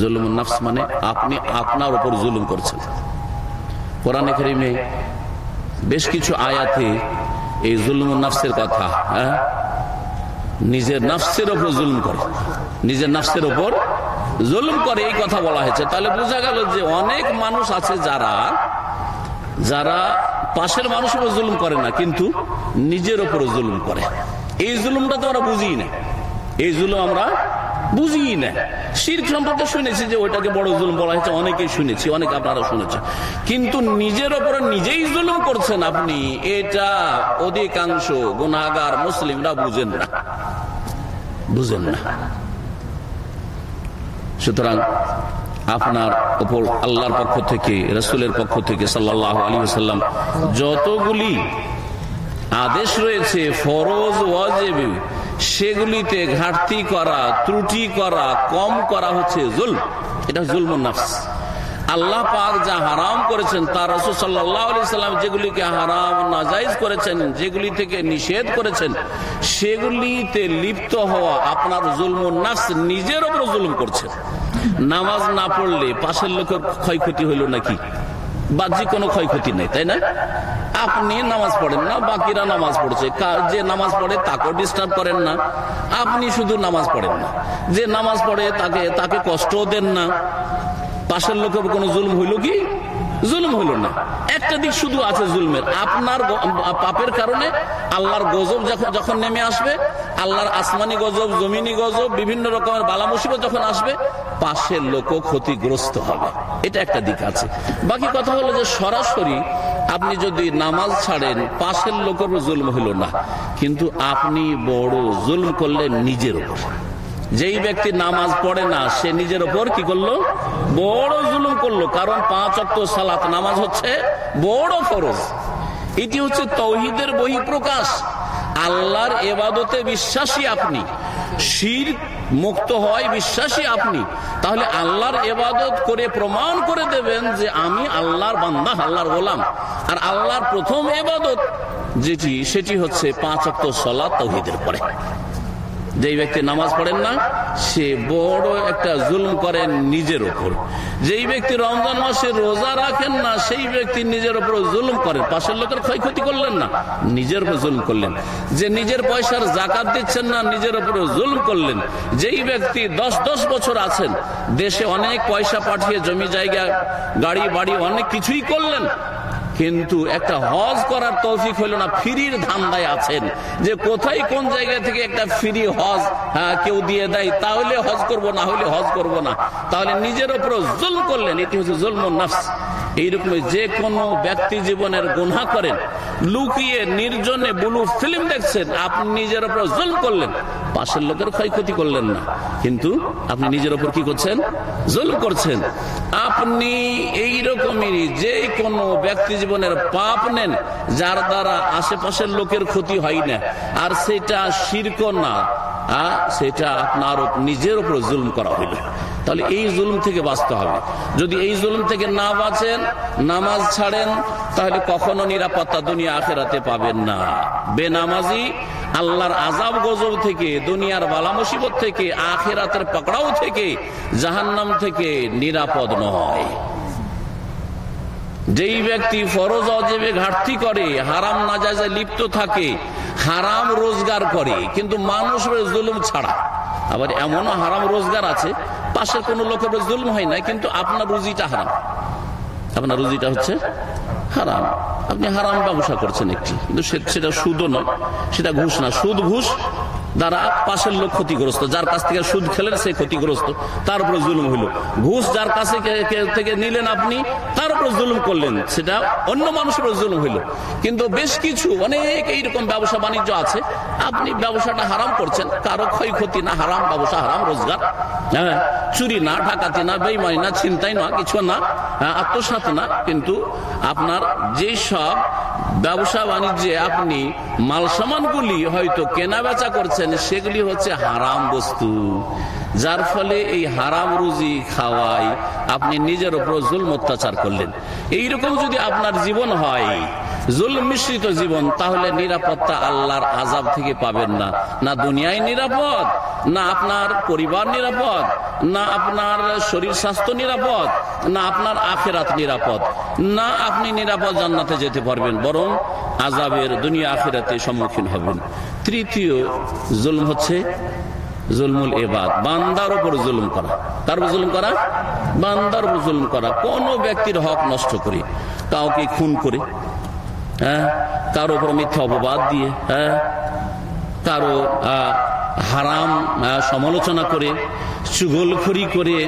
জুলমুন নাফস মানে আপনি আপনার উপর জুলুম করছেন। কোরআনে করিমে বেশ কিছু আয়াতে এই জুলমুন নাফসের কথা হ্যাঁ? নিজের নাফসের ওপর জুলুম করে। নিজের নাফসের ওপর জুলুম করে এই কথা বলা হয়েছে। তাহলে বোঝা গেল যে অনেক মানুষ আছে যারা যারা পাশের মানুষের উপর জুলুম করে না, কিন্তু নিজের ওপরে জুলুম করে। এই জুলুমটা তো আমরা বুঝি না। এই জুলুম আমরা বুঝি না। শির সম্পর্কে শুনেছি যে ওইটাকে বড় জুলুম বলা হয়েছে, অনেকেই শুনেছি, অনেক আপনারা শুনেছেন। কিন্তু নিজের ওপরে নিজেই জুলুম করছেন আপনি, এটা অধিকাংশ গুণাগার মুসলিমরা বুঝেন না। বুঝেন না। সুতরাং আপনার ওপর আল্লাহর পক্ষ থেকে, রসুলের পক্ষ থেকে সাল্লাহ আলী সাল্লাম যতগুলি আদেশ রয়েছে, ফরজ, ওয়াজেবি, সেগুলিতে ঘাটতি করা, ত্রুটি করা, কম করা হচ্ছে জুল এটা জুলমুন নাফস। আল্লাহ পাক যা হারাম করেছেন তার রসুল সাল্লাহ সাল্লাম যেগুলিকে হারাম, নাজাইজ করেছেন, যেগুলি থেকে নিষেধ করেছেন, সেগুলিতে লিপ্ত হওয়া আপনার জুলমুন নাফস নিজের ওপর জুলুম করছে। নামাজ না পড়লে পাশের লোকের ক্ষয়ক্ষতি হইল নাকি? বাহ্যিক কোনো ক্ষয়ক্ষতি নেই, তাই না? আপনি নামাজ পড়েন না, বাকিরা নামাজ পড়ছে। যে নামাজ পড়ে তাকেও ডিস্টার্ব করেন না। আপনি শুধু নামাজ পড়েন না। যে নামাজ পড়ে তাকে তাকে কষ্টও দেন না। পাশের লোকের কোনো জুলুম হইল কি? জুলুম হইল না। একটা দিক শুধু আছে জুলমের। আপনার পাপের কারণে আল্লাহর গজব যখন যখন নেমে আসবে, আল্লাহর আসমানি গজব, জমিনি গজব, বিভিন্ন রকমের বালা মুসিবত যখন আসবে, পাশের লোকও ক্ষতিগ্রস্ত হবে। এটা একটা দিক আছে। বাকি কথা হলো যে সরাসরি আপনি যদি নামাজ ছাড়েন, পাশের লোকের জুলম হইল না। কিন্তু আপনি বড় জুলম করলেন নিজের উপর। যেই ব্যক্তি নামাজ পড়ে না, সে নিজের ওপর কি করল? বড় জুলুম করল। কারণ পাঁচ অক্ট সালাত নামাজ হচ্ছে বড় ফরজ। এটি হচ্ছে তৌহিদের বহি প্রকাশ আল্লাহর এবাদতে বিশ্বাসী আপনি। শির মুক্ত হয় বিশ্বাসী আপনি। তাহলে আল্লাহর এবাদত করে প্রমাণ করে দেবেন যে আমি আল্লাহর বান্দা, আল্লাহর গোলাম। আর আল্লাহর প্রথম এবাদত যেটি, সেটি হচ্ছে পাঁচ অক্ট সলা তৌহিদের পরে। যেই ব্যক্তি নামাজ পড়েন না, সে বড় একটা জুলম করেন নিজের ওপর যেই ব্যক্তি রমজান মাসে রোজা রাখেন না, সেই ব্যক্তি নিজের ওপর জুলুম করেন। পাশের লোকের ক্ষয়ক্ষতি করলেন না, নিজের উপর জুলম করলেন। যে নিজের পয়সার জাকাত দিচ্ছেন না, নিজের ওপর জুলুম করলেন। যেই ব্যক্তি দশ দশ বছর আছেন, দেশে অনেক পয়সা পাঠিয়ে জমি জায়গা, গাড়ি, বাড়ি অনেক কিছুই করলেন কিন্তু একটা হজ করার তৌফিক হইল না ফ্রির ধান্দায় আছেন। যে কোথায় কোন জায়গা থেকে একটা ফ্রি হজ হ্যাঁ, কেউ দিয়ে দেয় তাহলে হজ করব না হলে হজ করব না। তাহলে নিজের ওপর জুল করলেন এটি হচ্ছে জুলম নাফস। এইরকম যে কোনো ব্যক্তি জীবনের গুণা করেন লুকিয়ে নির্জনে বুলু ফিল্ম দেখছেন আপনি নিজের উপর জুল করলেন। পাশের লোকের ক্ষয়ক্ষতি করলেন না। কিন্তু আপনি নিজের ওপর কি করছেন? জুল করছেন। আপনি এই রকমেরই যে কোনো ব্যক্তি জীবনের পাপ নেন, যার দ্বারা আশেপাশের লোকের ক্ষতি হয় না। আর সেটা শির্ক না সেটা আপনার নিজের উপর জুলুম করা হইল তাহলে এই জুলুম থেকে বাঁচতে হবে। যদি এই জুলুম থেকে না বাঁচেন, নামাজ ছাড়েন, তাহলে কখনো নিরাপত্তা দুনিয়া আখেরাতে পাবেন না। বেনামাজি আল্লাহর আজাব গজব থেকে, দুনিয়ার বালা মুসিবত থেকে, আখেরাতের পকড়াও থেকে, জাহান্নাম থেকে নিরাপদ নয়। যেই ব্যক্তি ফরজ অজেবে ঘাটতি করে, হারাম না নাজাজে লিপ্ত থাকে, হারাম রোজগার করে, কিন্তু মানুষ জুলুম ছাড়া, আবার এমনও হারাম রোজগার আছে, পাশের কোনো লোকের জুলুম হয় না কিন্তু আপনার রুজিটা হারাম। আপনার রুজিটা হচ্ছে হারাম। আপনি হারাম ব্যবসা করছেন একটি। কিন্তু সেটা সুদও নয়। সেটা ঘুষ না। সুদ ঘুষ দ্বারা পাশের লোক ক্ষতিগ্রস্ত যার কাছ থেকে সুদ খেলেন সে ক্ষতিগ্রস্ত তার উপরে জুলুম হইল। ঘুষ যার কাছে থেকে নিলেন আপনি তার উপরে জুলুম করলেন সেটা অন্য মানুষের জুলুম হইল। কিন্তু বেশ কিছু অনেক এইরকম ব্যবসা বাণিজ্য আছে আপনি ব্যবসাটা হারাম করছেন কারও ক্ষয়ক্ষতি না হারাম ব্যবসা হারাম রোজগার হ্যাঁ চুরি না ঢাকাতি না বেইমানি না চিন্তাই না কিছু না হ্যাঁ, আত্মসাত না কিন্তু আপনার যেই সব ব্যবসা বাণিজ্যে আপনি মাল সামানগুলি হয়তো কেনা বেচা করছেন সেগুলি হচ্ছে হারাম বস্তু। যার ফলে এই হারাম রুজি খাওয়াই আপনি নিজের উপর জুল অত্যাচার করলেন। এইরকম যদি আপনার জীবন হয় জুল মিশ্রিত জীবন, তাহলে নিরাপত্তা আল্লাহর আজাব থেকে পাবেন না। না দুনিয়ায় নিরাপদ, না আপনার পরিবার নিরাপদ, না আপনার শরীর স্বাস্থ্য নিরাপদ, না আপনার আখেরাত নিরাপদ। না আপনি নিরাপদ জান্নাতে যেতে পারবেন, বরং আজাবের দুনিয়া আখেরাতে সম্মুখীন হবেন। তৃতীয় জুলম হচ্ছে জুলমুল এবাদ বান্দার উপর জুলুম করা। তার উপর জুলুম করা? বান্দার উপর জুলুম করা। কোন ব্যক্তির হক নষ্ট করে, কাউকে খুন করে হ্যাঁ? কারও উপর মিথ্যা অপবাদ দিয়ে হ্যাঁ? কারও হারাম সমালোচনা করে সুগলখড়ি করে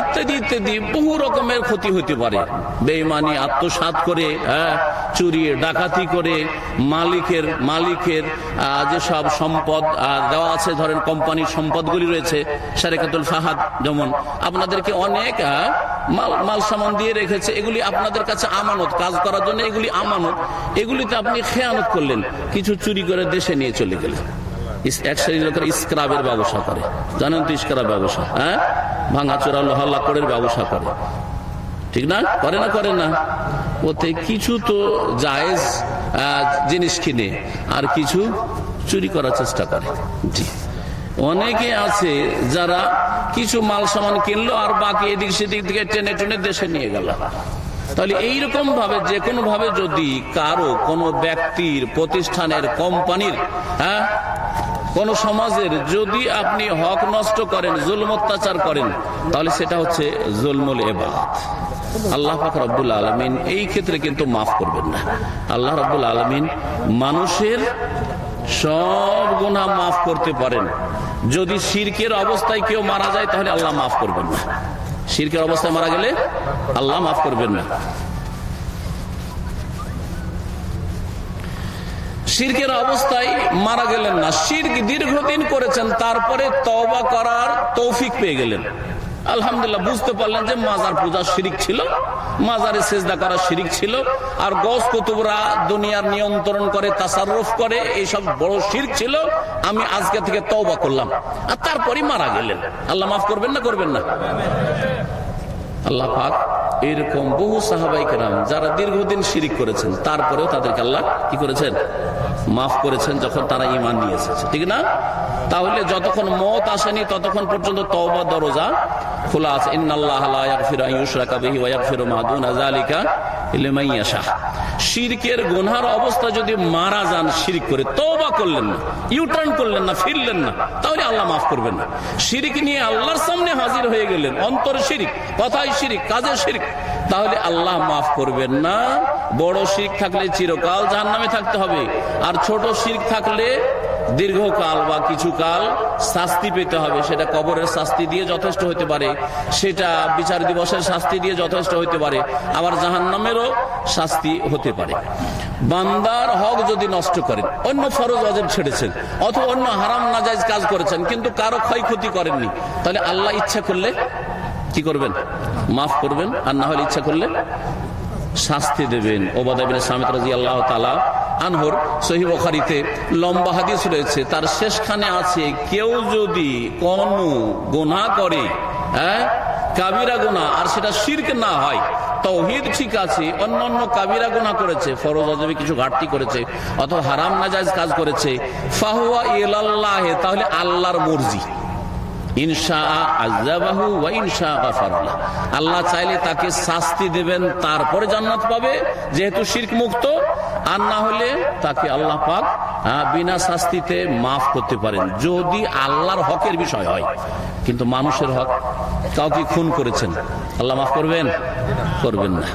ইত্যাদি ইত্যাদি বহু রকমের ক্ষতি হতে পারে। বেইমানি আত্মসাত করে চুরি, ডাকাতি করে, মালিকের মালিকের যেসব সম্পদ দেওয়া আছে, ধরেন কোম্পানির সম্পদগুলি রয়েছে সারেকাতুল ফাহাদ যেমন, আপনাদেরকে অনেক মাল মাল সামান দিয়ে রেখেছে, এগুলি আপনাদের কাছে আমানত, কাজ করার জন্য এগুলি আমানত, এগুলিতে আপনি খেয়ানত করলেন, কিছু চুরি করে দেশে নিয়ে চলে গেলেন। এক শ্রেণির লোকের স্ক্রাবের ব্যবসা করে। জানেন তো স্ক্রাব ব্যবসা? হ্যাঁ? ভাঙাচোরা লোহা লাকড়ের ব্যবসা করে। ঠিক না? করে না করে না। ওতে কিছু তো জায়েজ জিনিস কিনে, আর কিছু চুরি করার চেষ্টা করে। জি। অনেকে আছে যারা কিছু মাল সামান কিনলো, আর বাকি এদিক সেদিক থেকে টেনে টেনে দেশে নিয়ে গেল। তাহলে এইরকম ভাবে যে কোনো ভাবে যদি কারও কোনো ব্যক্তির প্রতিষ্ঠানের কোম্পানির হ্যাঁ কোন সমাজের যদি আপনি হক নষ্ট করেন, জুলম অত্যাচার করেন, তাহলে সেটা হচ্ছে জুলমুল এবাদ। আল্লাহ রব্বুল আলমিন এই ক্ষেত্রে কিন্তু মাফ করবেন না। আল্লাহ রব্বুল আলমিন মানুষের সব গুণা মাফ করতে পারেন। যদি শিরকের অবস্থায় কেউ মারা যায়, তাহলে আল্লাহ মাফ করবেন না। শিরকের অবস্থায় মারা গেলে আল্লাহ মাফ করবেন না। শিরকের অবস্থায় মারা গেলেন না। শির্ক দীর্ঘদিন করেছেন, তারপরে তওবা করার তৌফিক পেয়ে গেলেন। আলহামদুলিল্লাহ, বুঝতে পারলেন যে মাজার পূজা শিরিক ছিল, মাজারে সেজদা করা শিরিক ছিল, আর গস কুতুবরা দুনিয়ার নিয়ন্ত্রণ করে, তাসারফ করে, এইসব বড় শির ছিল, আমি আজকে থেকে তওবা করলাম। আর তারপরে মারা গেলেন। আল্লাহ মাফ করবেন না করবেন না? আল্লাহ পাক এরকম বহু সাহাবাই কেরাম যারা দীর্ঘদিন শিরিক করেছেন, তারপরেও তাদেরকে আল্লাহ কি করেছেন? মাফ করেছেন যখন তারা ইমান নিয়ে এসেছে, ঠিক না? তাহলে যতক্ষণ মত আসেনি, ততক্ষণ পর্যন্ত তওবা দরজা খোলা আছে। শিরকের গুনহার অবস্থা যদি মারা যান, শিরিক করে তওবা করলেন না, ইউটার্ন করলেন না, ফিরলেন না, তাহলে আল্লাহ মাফ করবেন না। শিরিক নিয়ে আল্লাহর সামনে হাজির হয়ে গেলেন, অন্তর শিরিক কথায় শিরিক কাজে শিরিক, তাহলে আল্লাহ মাফ করবেন না। বড় শিখ থাকলে চিরকাল জাহান নামে থাকতে হবে, আর ছোট শিখ থাকলে দীর্ঘকাল বা কিছু কাল শাস্তি পেতে হবে। সেটা কবরের শাস্তি দিয়ে যথেষ্ট হতে পারে। সেটা বিচার দিবসের শাস্তি দিয়ে যথেষ্ট হতে পারে। আবার জাহান নামেরও শাস্তি হতে পারে। বান্দার হক যদি নষ্ট করেন, অন্য ফরজ অজেব ছেড়েছেন, অথবা অন্য হারাম নাজাইজ কাজ করেছেন, কিন্তু কারও ক্ষয়ক্ষতি করেননি, তাহলে আল্লাহ ইচ্ছা করলে কি করবেন? মাফ করবেন, আর না হলে ইচ্ছা করলে শাস্তি দেবেন। ওবাদাবিন সামিত রাজি আল্লাহ তালা আনহর সহি বখারিতে লম্বা হাদিস রয়েছে। তার শেষখানে আছে, কেউ যদি কোন গোনা করে হ্যাঁ কাবিরা গোনা আর সেটা শির্ক না হয়, তৌহিদ ঠিক আছে অন্য অন্য কাবিরা গোনা করেছে, ফরজ অজবে কিছু ঘাটতি করেছে, অথবা হারাম নাজাজ কাজ করেছে, ফাহুয়া ইলাল্লাহ, তাহলে আল্লাহর মর্জি। আল্লাহ চাইলে তাকে শাস্তি দেবেন, তারপরে জান্নাত পাবে, যেহেতু শির্ক মুক্ত। আর না হলে তাকে আল্লাহ পাক বিনা শাস্তিতে মাফ করতে পারেন। যদি আল্লাহর হকের বিষয় হয়, কিন্তু মানুষের হক কাউকে খুন করেছেন, আল্লাহ মাফ করবেন? করবেন না।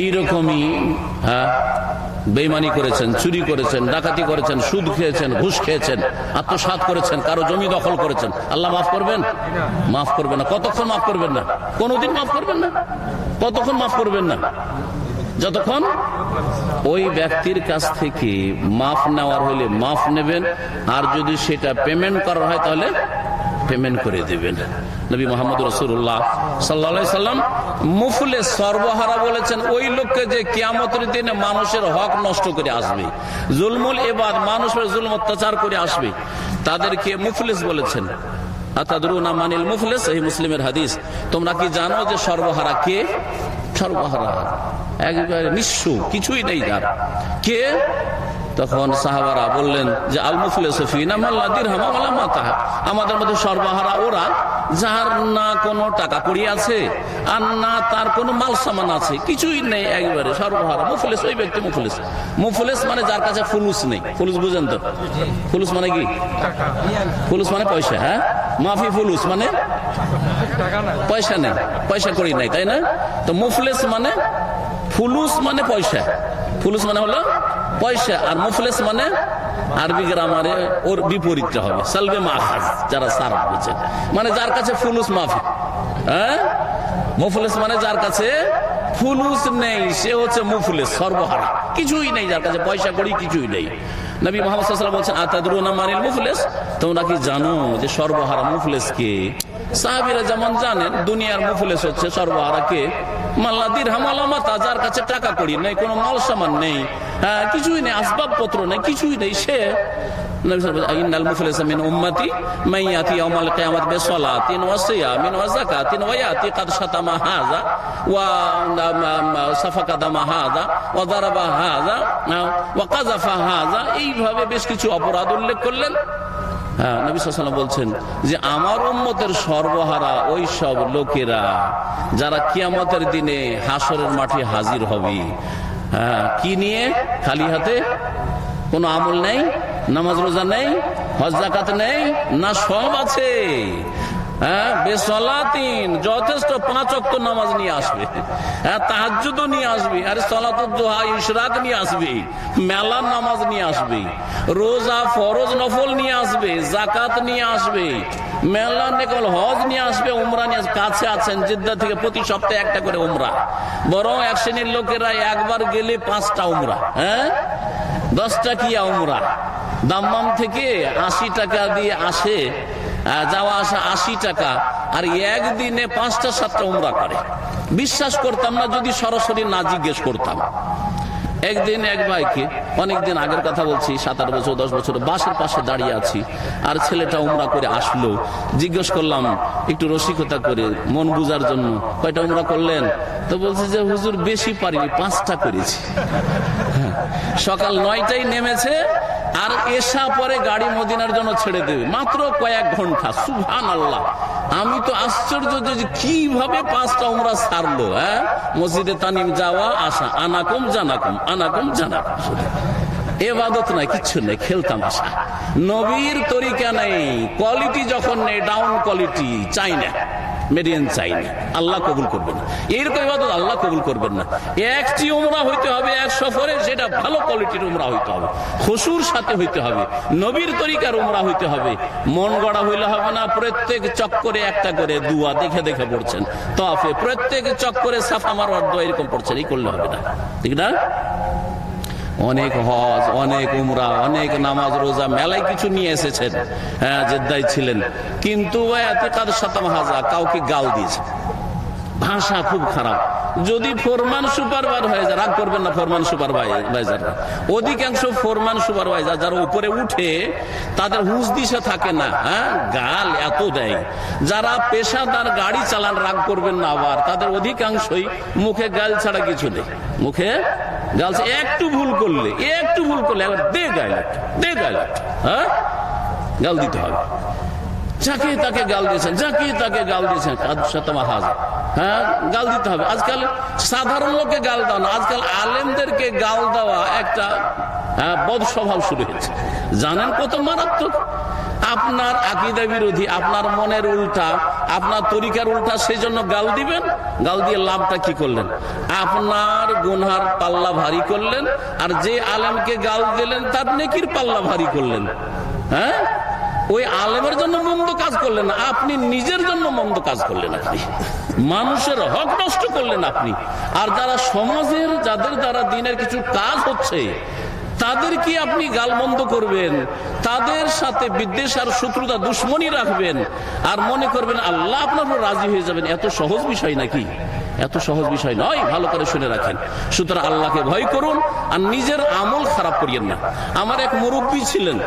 এইরকমই হ্যাঁ বেইমানি করেছেন, চুরি করেছেন, ডাকাতি করেছেন, সুদ খেয়েছেন, ঘুষ খেয়েছেন আত্মসাত করেছেন, কারও জমি দখল করেছেন। আল্লাহ মাফ করবেন? মাফ করবেন না। কতক্ষণ মাফ করবেন না? কোনদিন মাফ করবেন না। কতক্ষণ মাফ করবেন না? যতক্ষণ ওই ব্যক্তির কাছ থেকে মাফ নেওয়ার হলে মাফ নেবেন, আর যদি সেটা পেমেন্ট করার হয় তাহলে পেমেন্ট করে দেবেন। নবী মোহাম্মদ রসুল্লাহ সাল্লা সাল্লাম মুফলে সর্বহারা বলেছেন, ওই লোককে যে কিয়ামতের দিনে মানুষের হক নষ্ট করে আসবে, জুলমুল এবাদ মানুষের জুলম অত্যাচার করে আসবে, তাদেরকে মুফলেস বলেছেন। মানিল এই মুসলিমের হাদিস। তোমরা কি জানো যে সর্বহারা কে? সর্বহারা। কিছুই নেই যার কে? তখন সাহাবারা বললেন যে, আল মুফলেসফিনা মাল্লা দিরহামা মালা মাতা। আমাদের মধ্যে সর্বহারা ওরা যার না কোনো টাকা কড়ি আছে আর না তার কোনো মাল সামান আছে, কিছুই নেই একবারে, সর্বহারা। মুফলেস, ওই ব্যক্তি মুফলেস। মুফলেস মানে যার কাছে ফুলুস নেই। ফুলুস বুঝেন তো? ফুলুস মানে কি? ফুলুস মানে পয়সা হ্যাঁ? মাফি ফুলুস মানে? পয়সা নেই, পয়সা করি নাই, তাই না? তো মুফলেস মানে ফুলুস মানে পয়সা। ফুলুস মানে হলো পয়সা আর মুফলেস মানে আরবি গ্রামারে ওর বিপরীতটা হবে। সালবে মাহাজ যারা সার বুঝেন মানে যার কাছে ফুলুস মাফি। হ্যাঁ? মুফলেস মানে যার কাছে ফুলুস নেই, সে হচ্ছে মুফলেস, সর্বহারা। কিছুই নেই যার কাছে পয়সা করি, কিছুই নেই। নবী মোহাম্মদ বলছেন, আতাদুরুনা মানিল মুফলেস? তোমরা কি জানো যে সর্বহারা মুফলেস কে সাহাবিরা যেমন জানেন, দুনিয়ার মুফলেস হচ্ছে সর্বহারা কে? কাছে টাকা নেই, কোনো মাল নেই হ্যাঁ কিছুই নেই, আসবাবপত্র নেই, কিছুই নেই, সে হাযা। এইভাবে বেশ কিছু অপরাধ উল্লেখ করলেন। হ্যাঁ নবী সাল্লাম বলছেন যে আমার উম্মতের সর্বহারা ওই সব লোকেরা যারা কিয়ামতের দিনে হাসরের মাঠে হাজির হবে। হ্যাঁ কি নিয়ে? খালি হাতে? কোনো আমল নেই? নামাজ রোজা নেই? হজ নেই? না সব আছে। হ্যাঁ যথেষ্ট পাঁচ নামাজ নিয়ে আসবে। হ্যাঁ নিয়ে আসবে, আরে নিয়ে আসবে নামাজ নিয়ে আসবে, রোজা, ফরজ, নফল নিয়ে আসবে জাকাত নিয়ে আসবে নেকল হজ নিয়ে আসবে, উমরা নিয়ে কাছে আছেন, জিদ্দা থেকে প্রতি সপ্তাহে একটা করে উমরা। বরং এক শ্রেণির লোকেরা একবার গেলে পাঁচটা উমরা হ্যাঁ? দশটা কিয়া উমরা। দাম্মাম থেকে আশি টাকা দিয়ে আসে যাওয়া আসা আশি টাকা আর একদিনে পাঁচটা সাতটা উমরা করে। বিশ্বাস করতাম না যদি সরাসরি না জিজ্ঞেস করতাম। একদিন এক ভাইকে অনেকদিন আগের কথা বলছি সাত আট বছর দশ বছর বাসের পাশে দাঁড়িয়ে আছি আর ছেলেটা উমরা করে আসলো। জিজ্ঞেস করলাম একটু রসিকতা করে মন বুঝার জন্য কয়টা উমরা করলেন? তো বলছে যে হুজুর বেশি পারিনি পাঁচটা করেছি। হ্যাঁ, সকাল নয়টাই নেমেছে আর এসা পরে গাড়ি মদিনার জন্য ছেড়ে দেবে। মাত্র কয়েক ঘণ্টা সুভান আল্লাহ আমি তো আশ্চর্য যে কীভাবে পাঁচটা উমরা সারলো হ্যাঁ? মসজিদে তানিম যাওয়া, আসা, আনাকুম জানাকুম আনাকুম জানাকুম। এবাদত নাই, কিচ্ছু নেই খেলতাম আসা নবীর তরিকা নেই কোয়ালিটি যখন নেই ডাউন কোয়ালিটি চাই না। মেডিয়ান চাই না আল্লাহ কবুল করবেন এরকম ইবাদত আল্লাহ কবুল করবেন না। একটি উমরা হইতে হবে, এক সফরে সেটা ভালো কোয়ালিটির উমরা হইতে হবে। হসুর সাথে হইতে হবে। নবীর তরিকার উমরা হইতে হবে। মন গড়া হইলে হবে না, প্রত্যেক চক্করে একটা করে দুয়া দেখে দেখে পড়ছেন। তফে, প্রত্যেক চক্করে সাফা মারোয়ার দোয়া এরকম পড়ছেন, এই করলে হবে না। ঠিক না? অনেক হজ অনেক উমরা অনেক নামাজ রোজা মেলায় কিছু নিয়ে এসেছেন। হ্যাঁ জেদ্দাই ছিলেন। কিন্তু হাজা কাউকে গাল দিয়েছে। ভাষা খুব খারাপ। যদি ফোরমান সুপারভাইজার হয়ে যায় রাগ করবেন না ফোরমান সুপারভাইজার। অধিকাংশ ফোরমান সুপারভাইজার যারা উপরে উঠে তাদের হুঁশ দিশে থাকে না। হ্যাঁ গাল এত দেয়। যারা পেশাদার গাড়ি চালান রাগ করবেন না আবার। তাদের অধিকাংশই মুখে গাল ছাড়া কিছু নেই। মুখে একটু ভুল করলে, একটু ভুল করলে দে হ্যাঁ? গাল দিতে হবে। যাকে তাকে গাল দিয়েছেন, যাকে তাকে গাল দিয়েছেন হাজার হ্যাঁ? গাল দিতে হবে। আজকাল সাধারণ লোককে গাল দেওয়া আজকাল আলেমদেরকে গাল দেওয়া একটা বদ স্বভাব শুরু হয়েছে। জানেন কত মারাত্মক? আপনার আকিদা বিরোধী, আপনার মনের উল্টা, আপনার তরিকার উল্টা সেই জন্য গাল দিবেন? গাল দিয়ে লাভটা কি করলেন? আপনার গুনহার পাল্লা ভারী করলেন, আর যে আলেমকে গাল দিলেন, তার নেকির পাল্লা ভারী করলেন। হ্যাঁ? ওই আলেমের জন্য মন্দ কাজ করলেন আপনি নিজের জন্য মন্দ কাজ করলেন আপনি। মানুষের হক নষ্ট করলেন আপনি। আর যারা সমাজের, যাদের দ্বারা দিনের কিছু কাজ হচ্ছে তাদের কি আপনি গালবন্ধ করবেন? তাদের সাথে বিদ্বেষ আর শত্রুতা দুশ্মনী রাখবেন। আর মনে করবেন, আল্লাহ আপনার রাজি হয়ে যাবেন। এত সহজ বিষয় নাকি? এত সহজ বিষয় নয়, ভালো করে শুনে রাখেন। সুতরাং আল্লাহকে ভয় করুন, আর নিজের আমল খারাপ করিয়েন না। আমার এক মুরব্বী ছিলেন।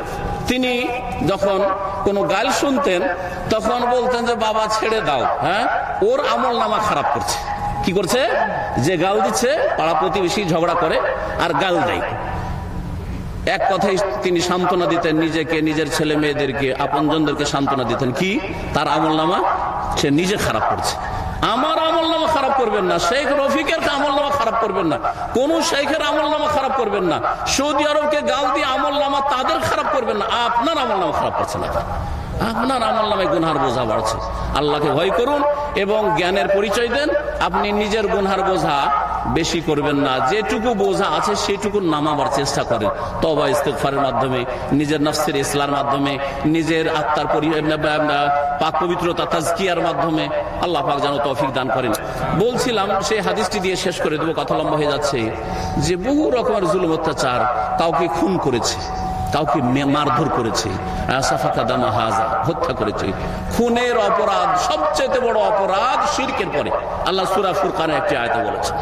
তিনি যখন কোনো গাল শুনতেন, তখন বলতেন যে, বাবা, ছেড়ে দাও। হ্যাঁ? ওর আমল নামা খারাপ করছে। কি করছে? যে গাল দিচ্ছে, পাড়া প্রতিবেশী ঝগড়া করে আর গাল দেয়। এক কথাই তিনি সান্ত্বনা দিতেন নিজেকে, নিজের ছেলে মেয়েদেরকে, আপনজনদেরকে সান্ত্বনা দিতেন। কি? তার আমল নামা সে নিজে খারাপ করছে। আমার আমল নামা খারাপ করবেন না। শেখ রফিকের আমল নামা খারাপ করবেন না। কোন শেখের আমল নামা খারাপ করবেন না। সৌদি আরবকে গাল দিয়ে আমল নামা তাদের খারাপ করবেন না। আপনার আমল নামা খারাপ করছে না আপনার আমল নামে গুনহার বোঝা বাড়ছে। আল্লাহকে ভয় করুন এবং জ্ঞানের পরিচয় দেন। আপনি নিজের গুনহার বোঝা বেশি করবেন না। যেটুকু বোঝা আছে সেটুকু নামাবার চেষ্টা করেন। তবা ইস্তেফারের মাধ্যমে, নিজের নফসের ইসলার মাধ্যমে, নিজের আত্মার পাক পবিত্রতা তাজকিয়ার মাধ্যমে আল্লাহ পাক যেন তৌফিক দান করেন। বলছিলাম, সেই হাদিসটি দিয়ে শেষ করে দেবো, কথা লম্বা হয়ে যাচ্ছে। যে বহু রকমের জুলুম অত্যাচার কাউকে খুন করেছে, কাউকে মারধর করেছে। হত্যা করেছে। খুনের অপরাধ সবচেয়ে বড় অপরাধ শিরকের পরে। আল্লাহ সুরা ফুরকানে একটি আয়তে বলেছে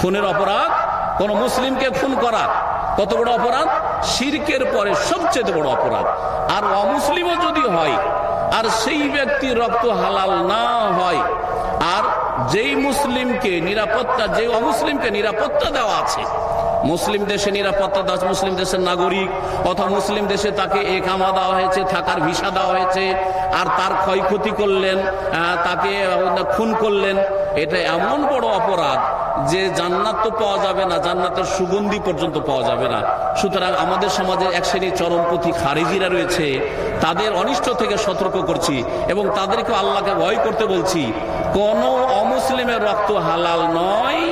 খুনের অপরাধ, কোন মুসলিমকে খুন করা, কত বড় অপরাধ? শিরকের পরে সবচেয়ে বড় অপরাধ। আর অমুসলিমও যদি হয়, আর সেই ব্যক্তির রক্ত হালাল না হয়, আর যেই মুসলিমকে নিরাপত্তা, যে অমুসলিমকে নিরাপত্তা দেওয়া আছে, মুসলিম দেশে নিরাপত্তা দাস মুসলিম দেশের নাগরিক, অথবা মুসলিম দেশে তাকে একামা দেওয়া হয়েছে, থাকার ভিসা দেওয়া হয়েছে, আর তার ক্ষয়ক্ষতি করলেন তাকে খুন করলেন, এটা এমন বড় অপরাধ যে জান্নাত তো পাওয়া যাবে না, জান্নাতের সুগন্ধি পর্যন্ত পাওয়া যাবে না। সুতরাং আমাদের সমাজে এক শ্রেণির চরমপন্থী খারিজিরা রয়েছে, তাদের অনিষ্ট থেকে সতর্ক করছি এবং তাদেরকে আল্লাহকে ভয় করতে বলছি, কোন অমুসলিমের রক্ত হালাল নয়,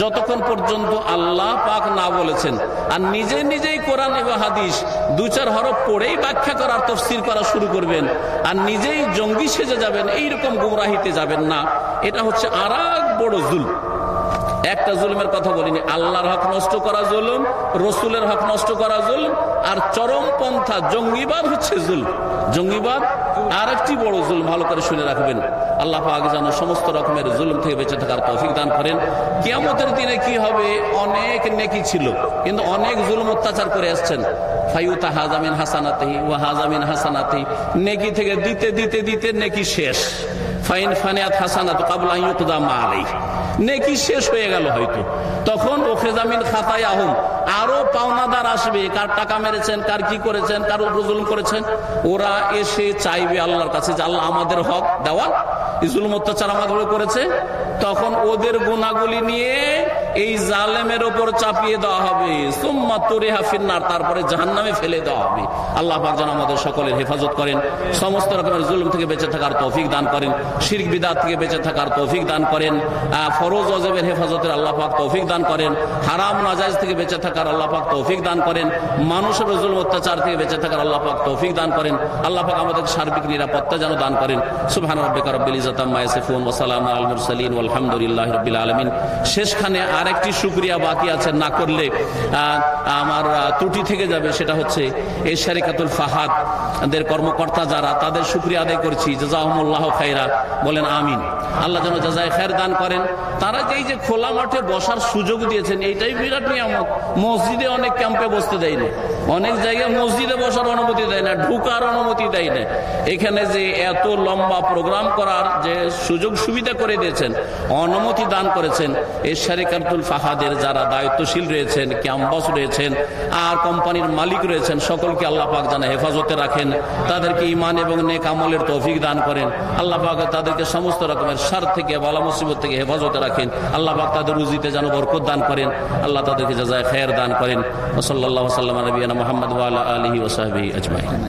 যতক্ষণ পর্যন্ত আল্লাহ পাক না বলেছেন। আর নিজে নিজেই কোরআন এবং হাদিস দু চার হরফ পড়েই ব্যাখ্যা করার, তফসির করা শুরু করবেন, আর নিজেই জঙ্গি সেজে যাবেন, এইরকম গুমরাহিতে যাবেন না। এটা হচ্ছে আর বড় জুল একটা জুলুমের কথা বলিনি। আল্লাহর হক নষ্ট করা জুলুম, রসুলের হক নষ্ট করা জুলুম, আর চরম পন্থা জঙ্গিবাদ হচ্ছে জুল জঙ্গিবাদ আর একটি বড় জুল ভালো করে শুনে রাখবেন। আল্লাহ পাক যেন সমস্ত রকমের জুলুম থেকে বেঁচে থাকার তৌফিক দান করেন। কিয়ামতের দিনে কি হবে, অনেক নেকি ছিল, কিন্তু অনেক জুলুম অত্যাচার করে আসছেন। ফাইউতা হাজামিন হাসানাতি ও হাজামিন হাসানাতি নেকি থেকে দিতে দিতে দিতে নেকি শেষ। ফাইন ফানিয়াত হাসানাত কাবুল আইয়ুকদা মা আলাই নেকি শেষ হয়ে গেল হয়তো। তখন ও জামিন খাতায় আহম, আরও পাওনাদার আসবে, কার টাকা মেরেছেন, কার কি করেছেন, কার উপজুলুম করেছেন, ওরা এসে চাইবে আল্লাহর কাছে যে আল্লাহ আমাদের হক দেওয়াল জুলুম অত্যাচার আমাদের করেছে। তখন ওদের গুণাগুলি নিয়ে এই জালেমের ওপর চাপিয়ে দেওয়া হবে। সুম্মা তোরে হাফিনার তারপরে জাহান নামে ফেলে দেওয়া হবে। আল্লাহ পাক যেন আমাদের সকলের হেফাজত করেন, সমস্ত রকমের জুলুম থেকে বেঁচে থাকার তৌফিক দান করেন শির বিদাত থেকে বেঁচে থাকার তৌফিক দান করেন ফরোজ অজেবের হেফাজতের আল্লাহ পাক তৌফিক দান করেন, হারাম নাজাইজ থেকে বেঁচে থাকার আল্লাহ পাক তৌফিক দান করেন, মানুষের জুলুম, অত্যাচার থেকে বেঁচে থাকার আল্লাহ পাক তৌফিক দান করেন, আল্লাহ পাক আমাদের সার্বিক নিরাপত্তা যেন দান করেন। সুবহান রব্বিকা রব্বিল ইজ্জাতাম্মা ইয়াসিফুন, ওয়া সালামু আলাল মুরসালিন আলহামদুলিল্লাহি রাব্বিল আলামিন। শেষখানে আরেকটি সুক্রিয়া বাকি আছে না করলে আমার ত্রুটি থেকে যাবে, সেটা হচ্ছে এই শারিকাতুল ফাহাদ দের কর্মকর্তা যারা, তাদের সুক্রিয়া আদায় করছি। জাজাহমুল্লাহ খাইরা বলেন আমিন। আল্লাহ যেন জাজায় খায়ের দান করেন। তারা যে যে খোলা মাঠে বসার সুযোগ দিয়েছেন, এইটাই বিরাট নিয়ামত। মসজিদে অনেক ক্যাম্পে বসতে দেয় না অনেক জায়গায় মসজিদে বসার অনুমতি দেয় না, ঢুকার অনুমতি দেয় না। এখানে যে এত লম্বা প্রোগ্রাম করার যে সুযোগ সুবিধা করে দিয়েছেন, অনুমতি দান করেছেন এই শারিকাতুল ফাহাদের যারা দায়িত্বশীল রয়েছেন, ক্যাম্পাস রয়েছেন, আর কোম্পানির মালিক রয়েছেন, সকলকে আল্লাহ পাক জানা হেফাজতে রাখেন, তাদেরকে ইমান এবং নেক আমলের তৌফিক দান করেন। আল্লাহ পাক তাদেরকে সমস্ত রকমের সার থেকে, বালা মুসিবত থেকে হেফাজতে রাখেন। আল্লাহ পাক তাদের রুজিতে যেন বরকত দান করেন। আল্লাহ তাদেরকে যা যায় খেয়ার দান করেন। ওসল্লাহ সাল্লাম নবীনা محمد وعلى آله وصحبه أجمعين.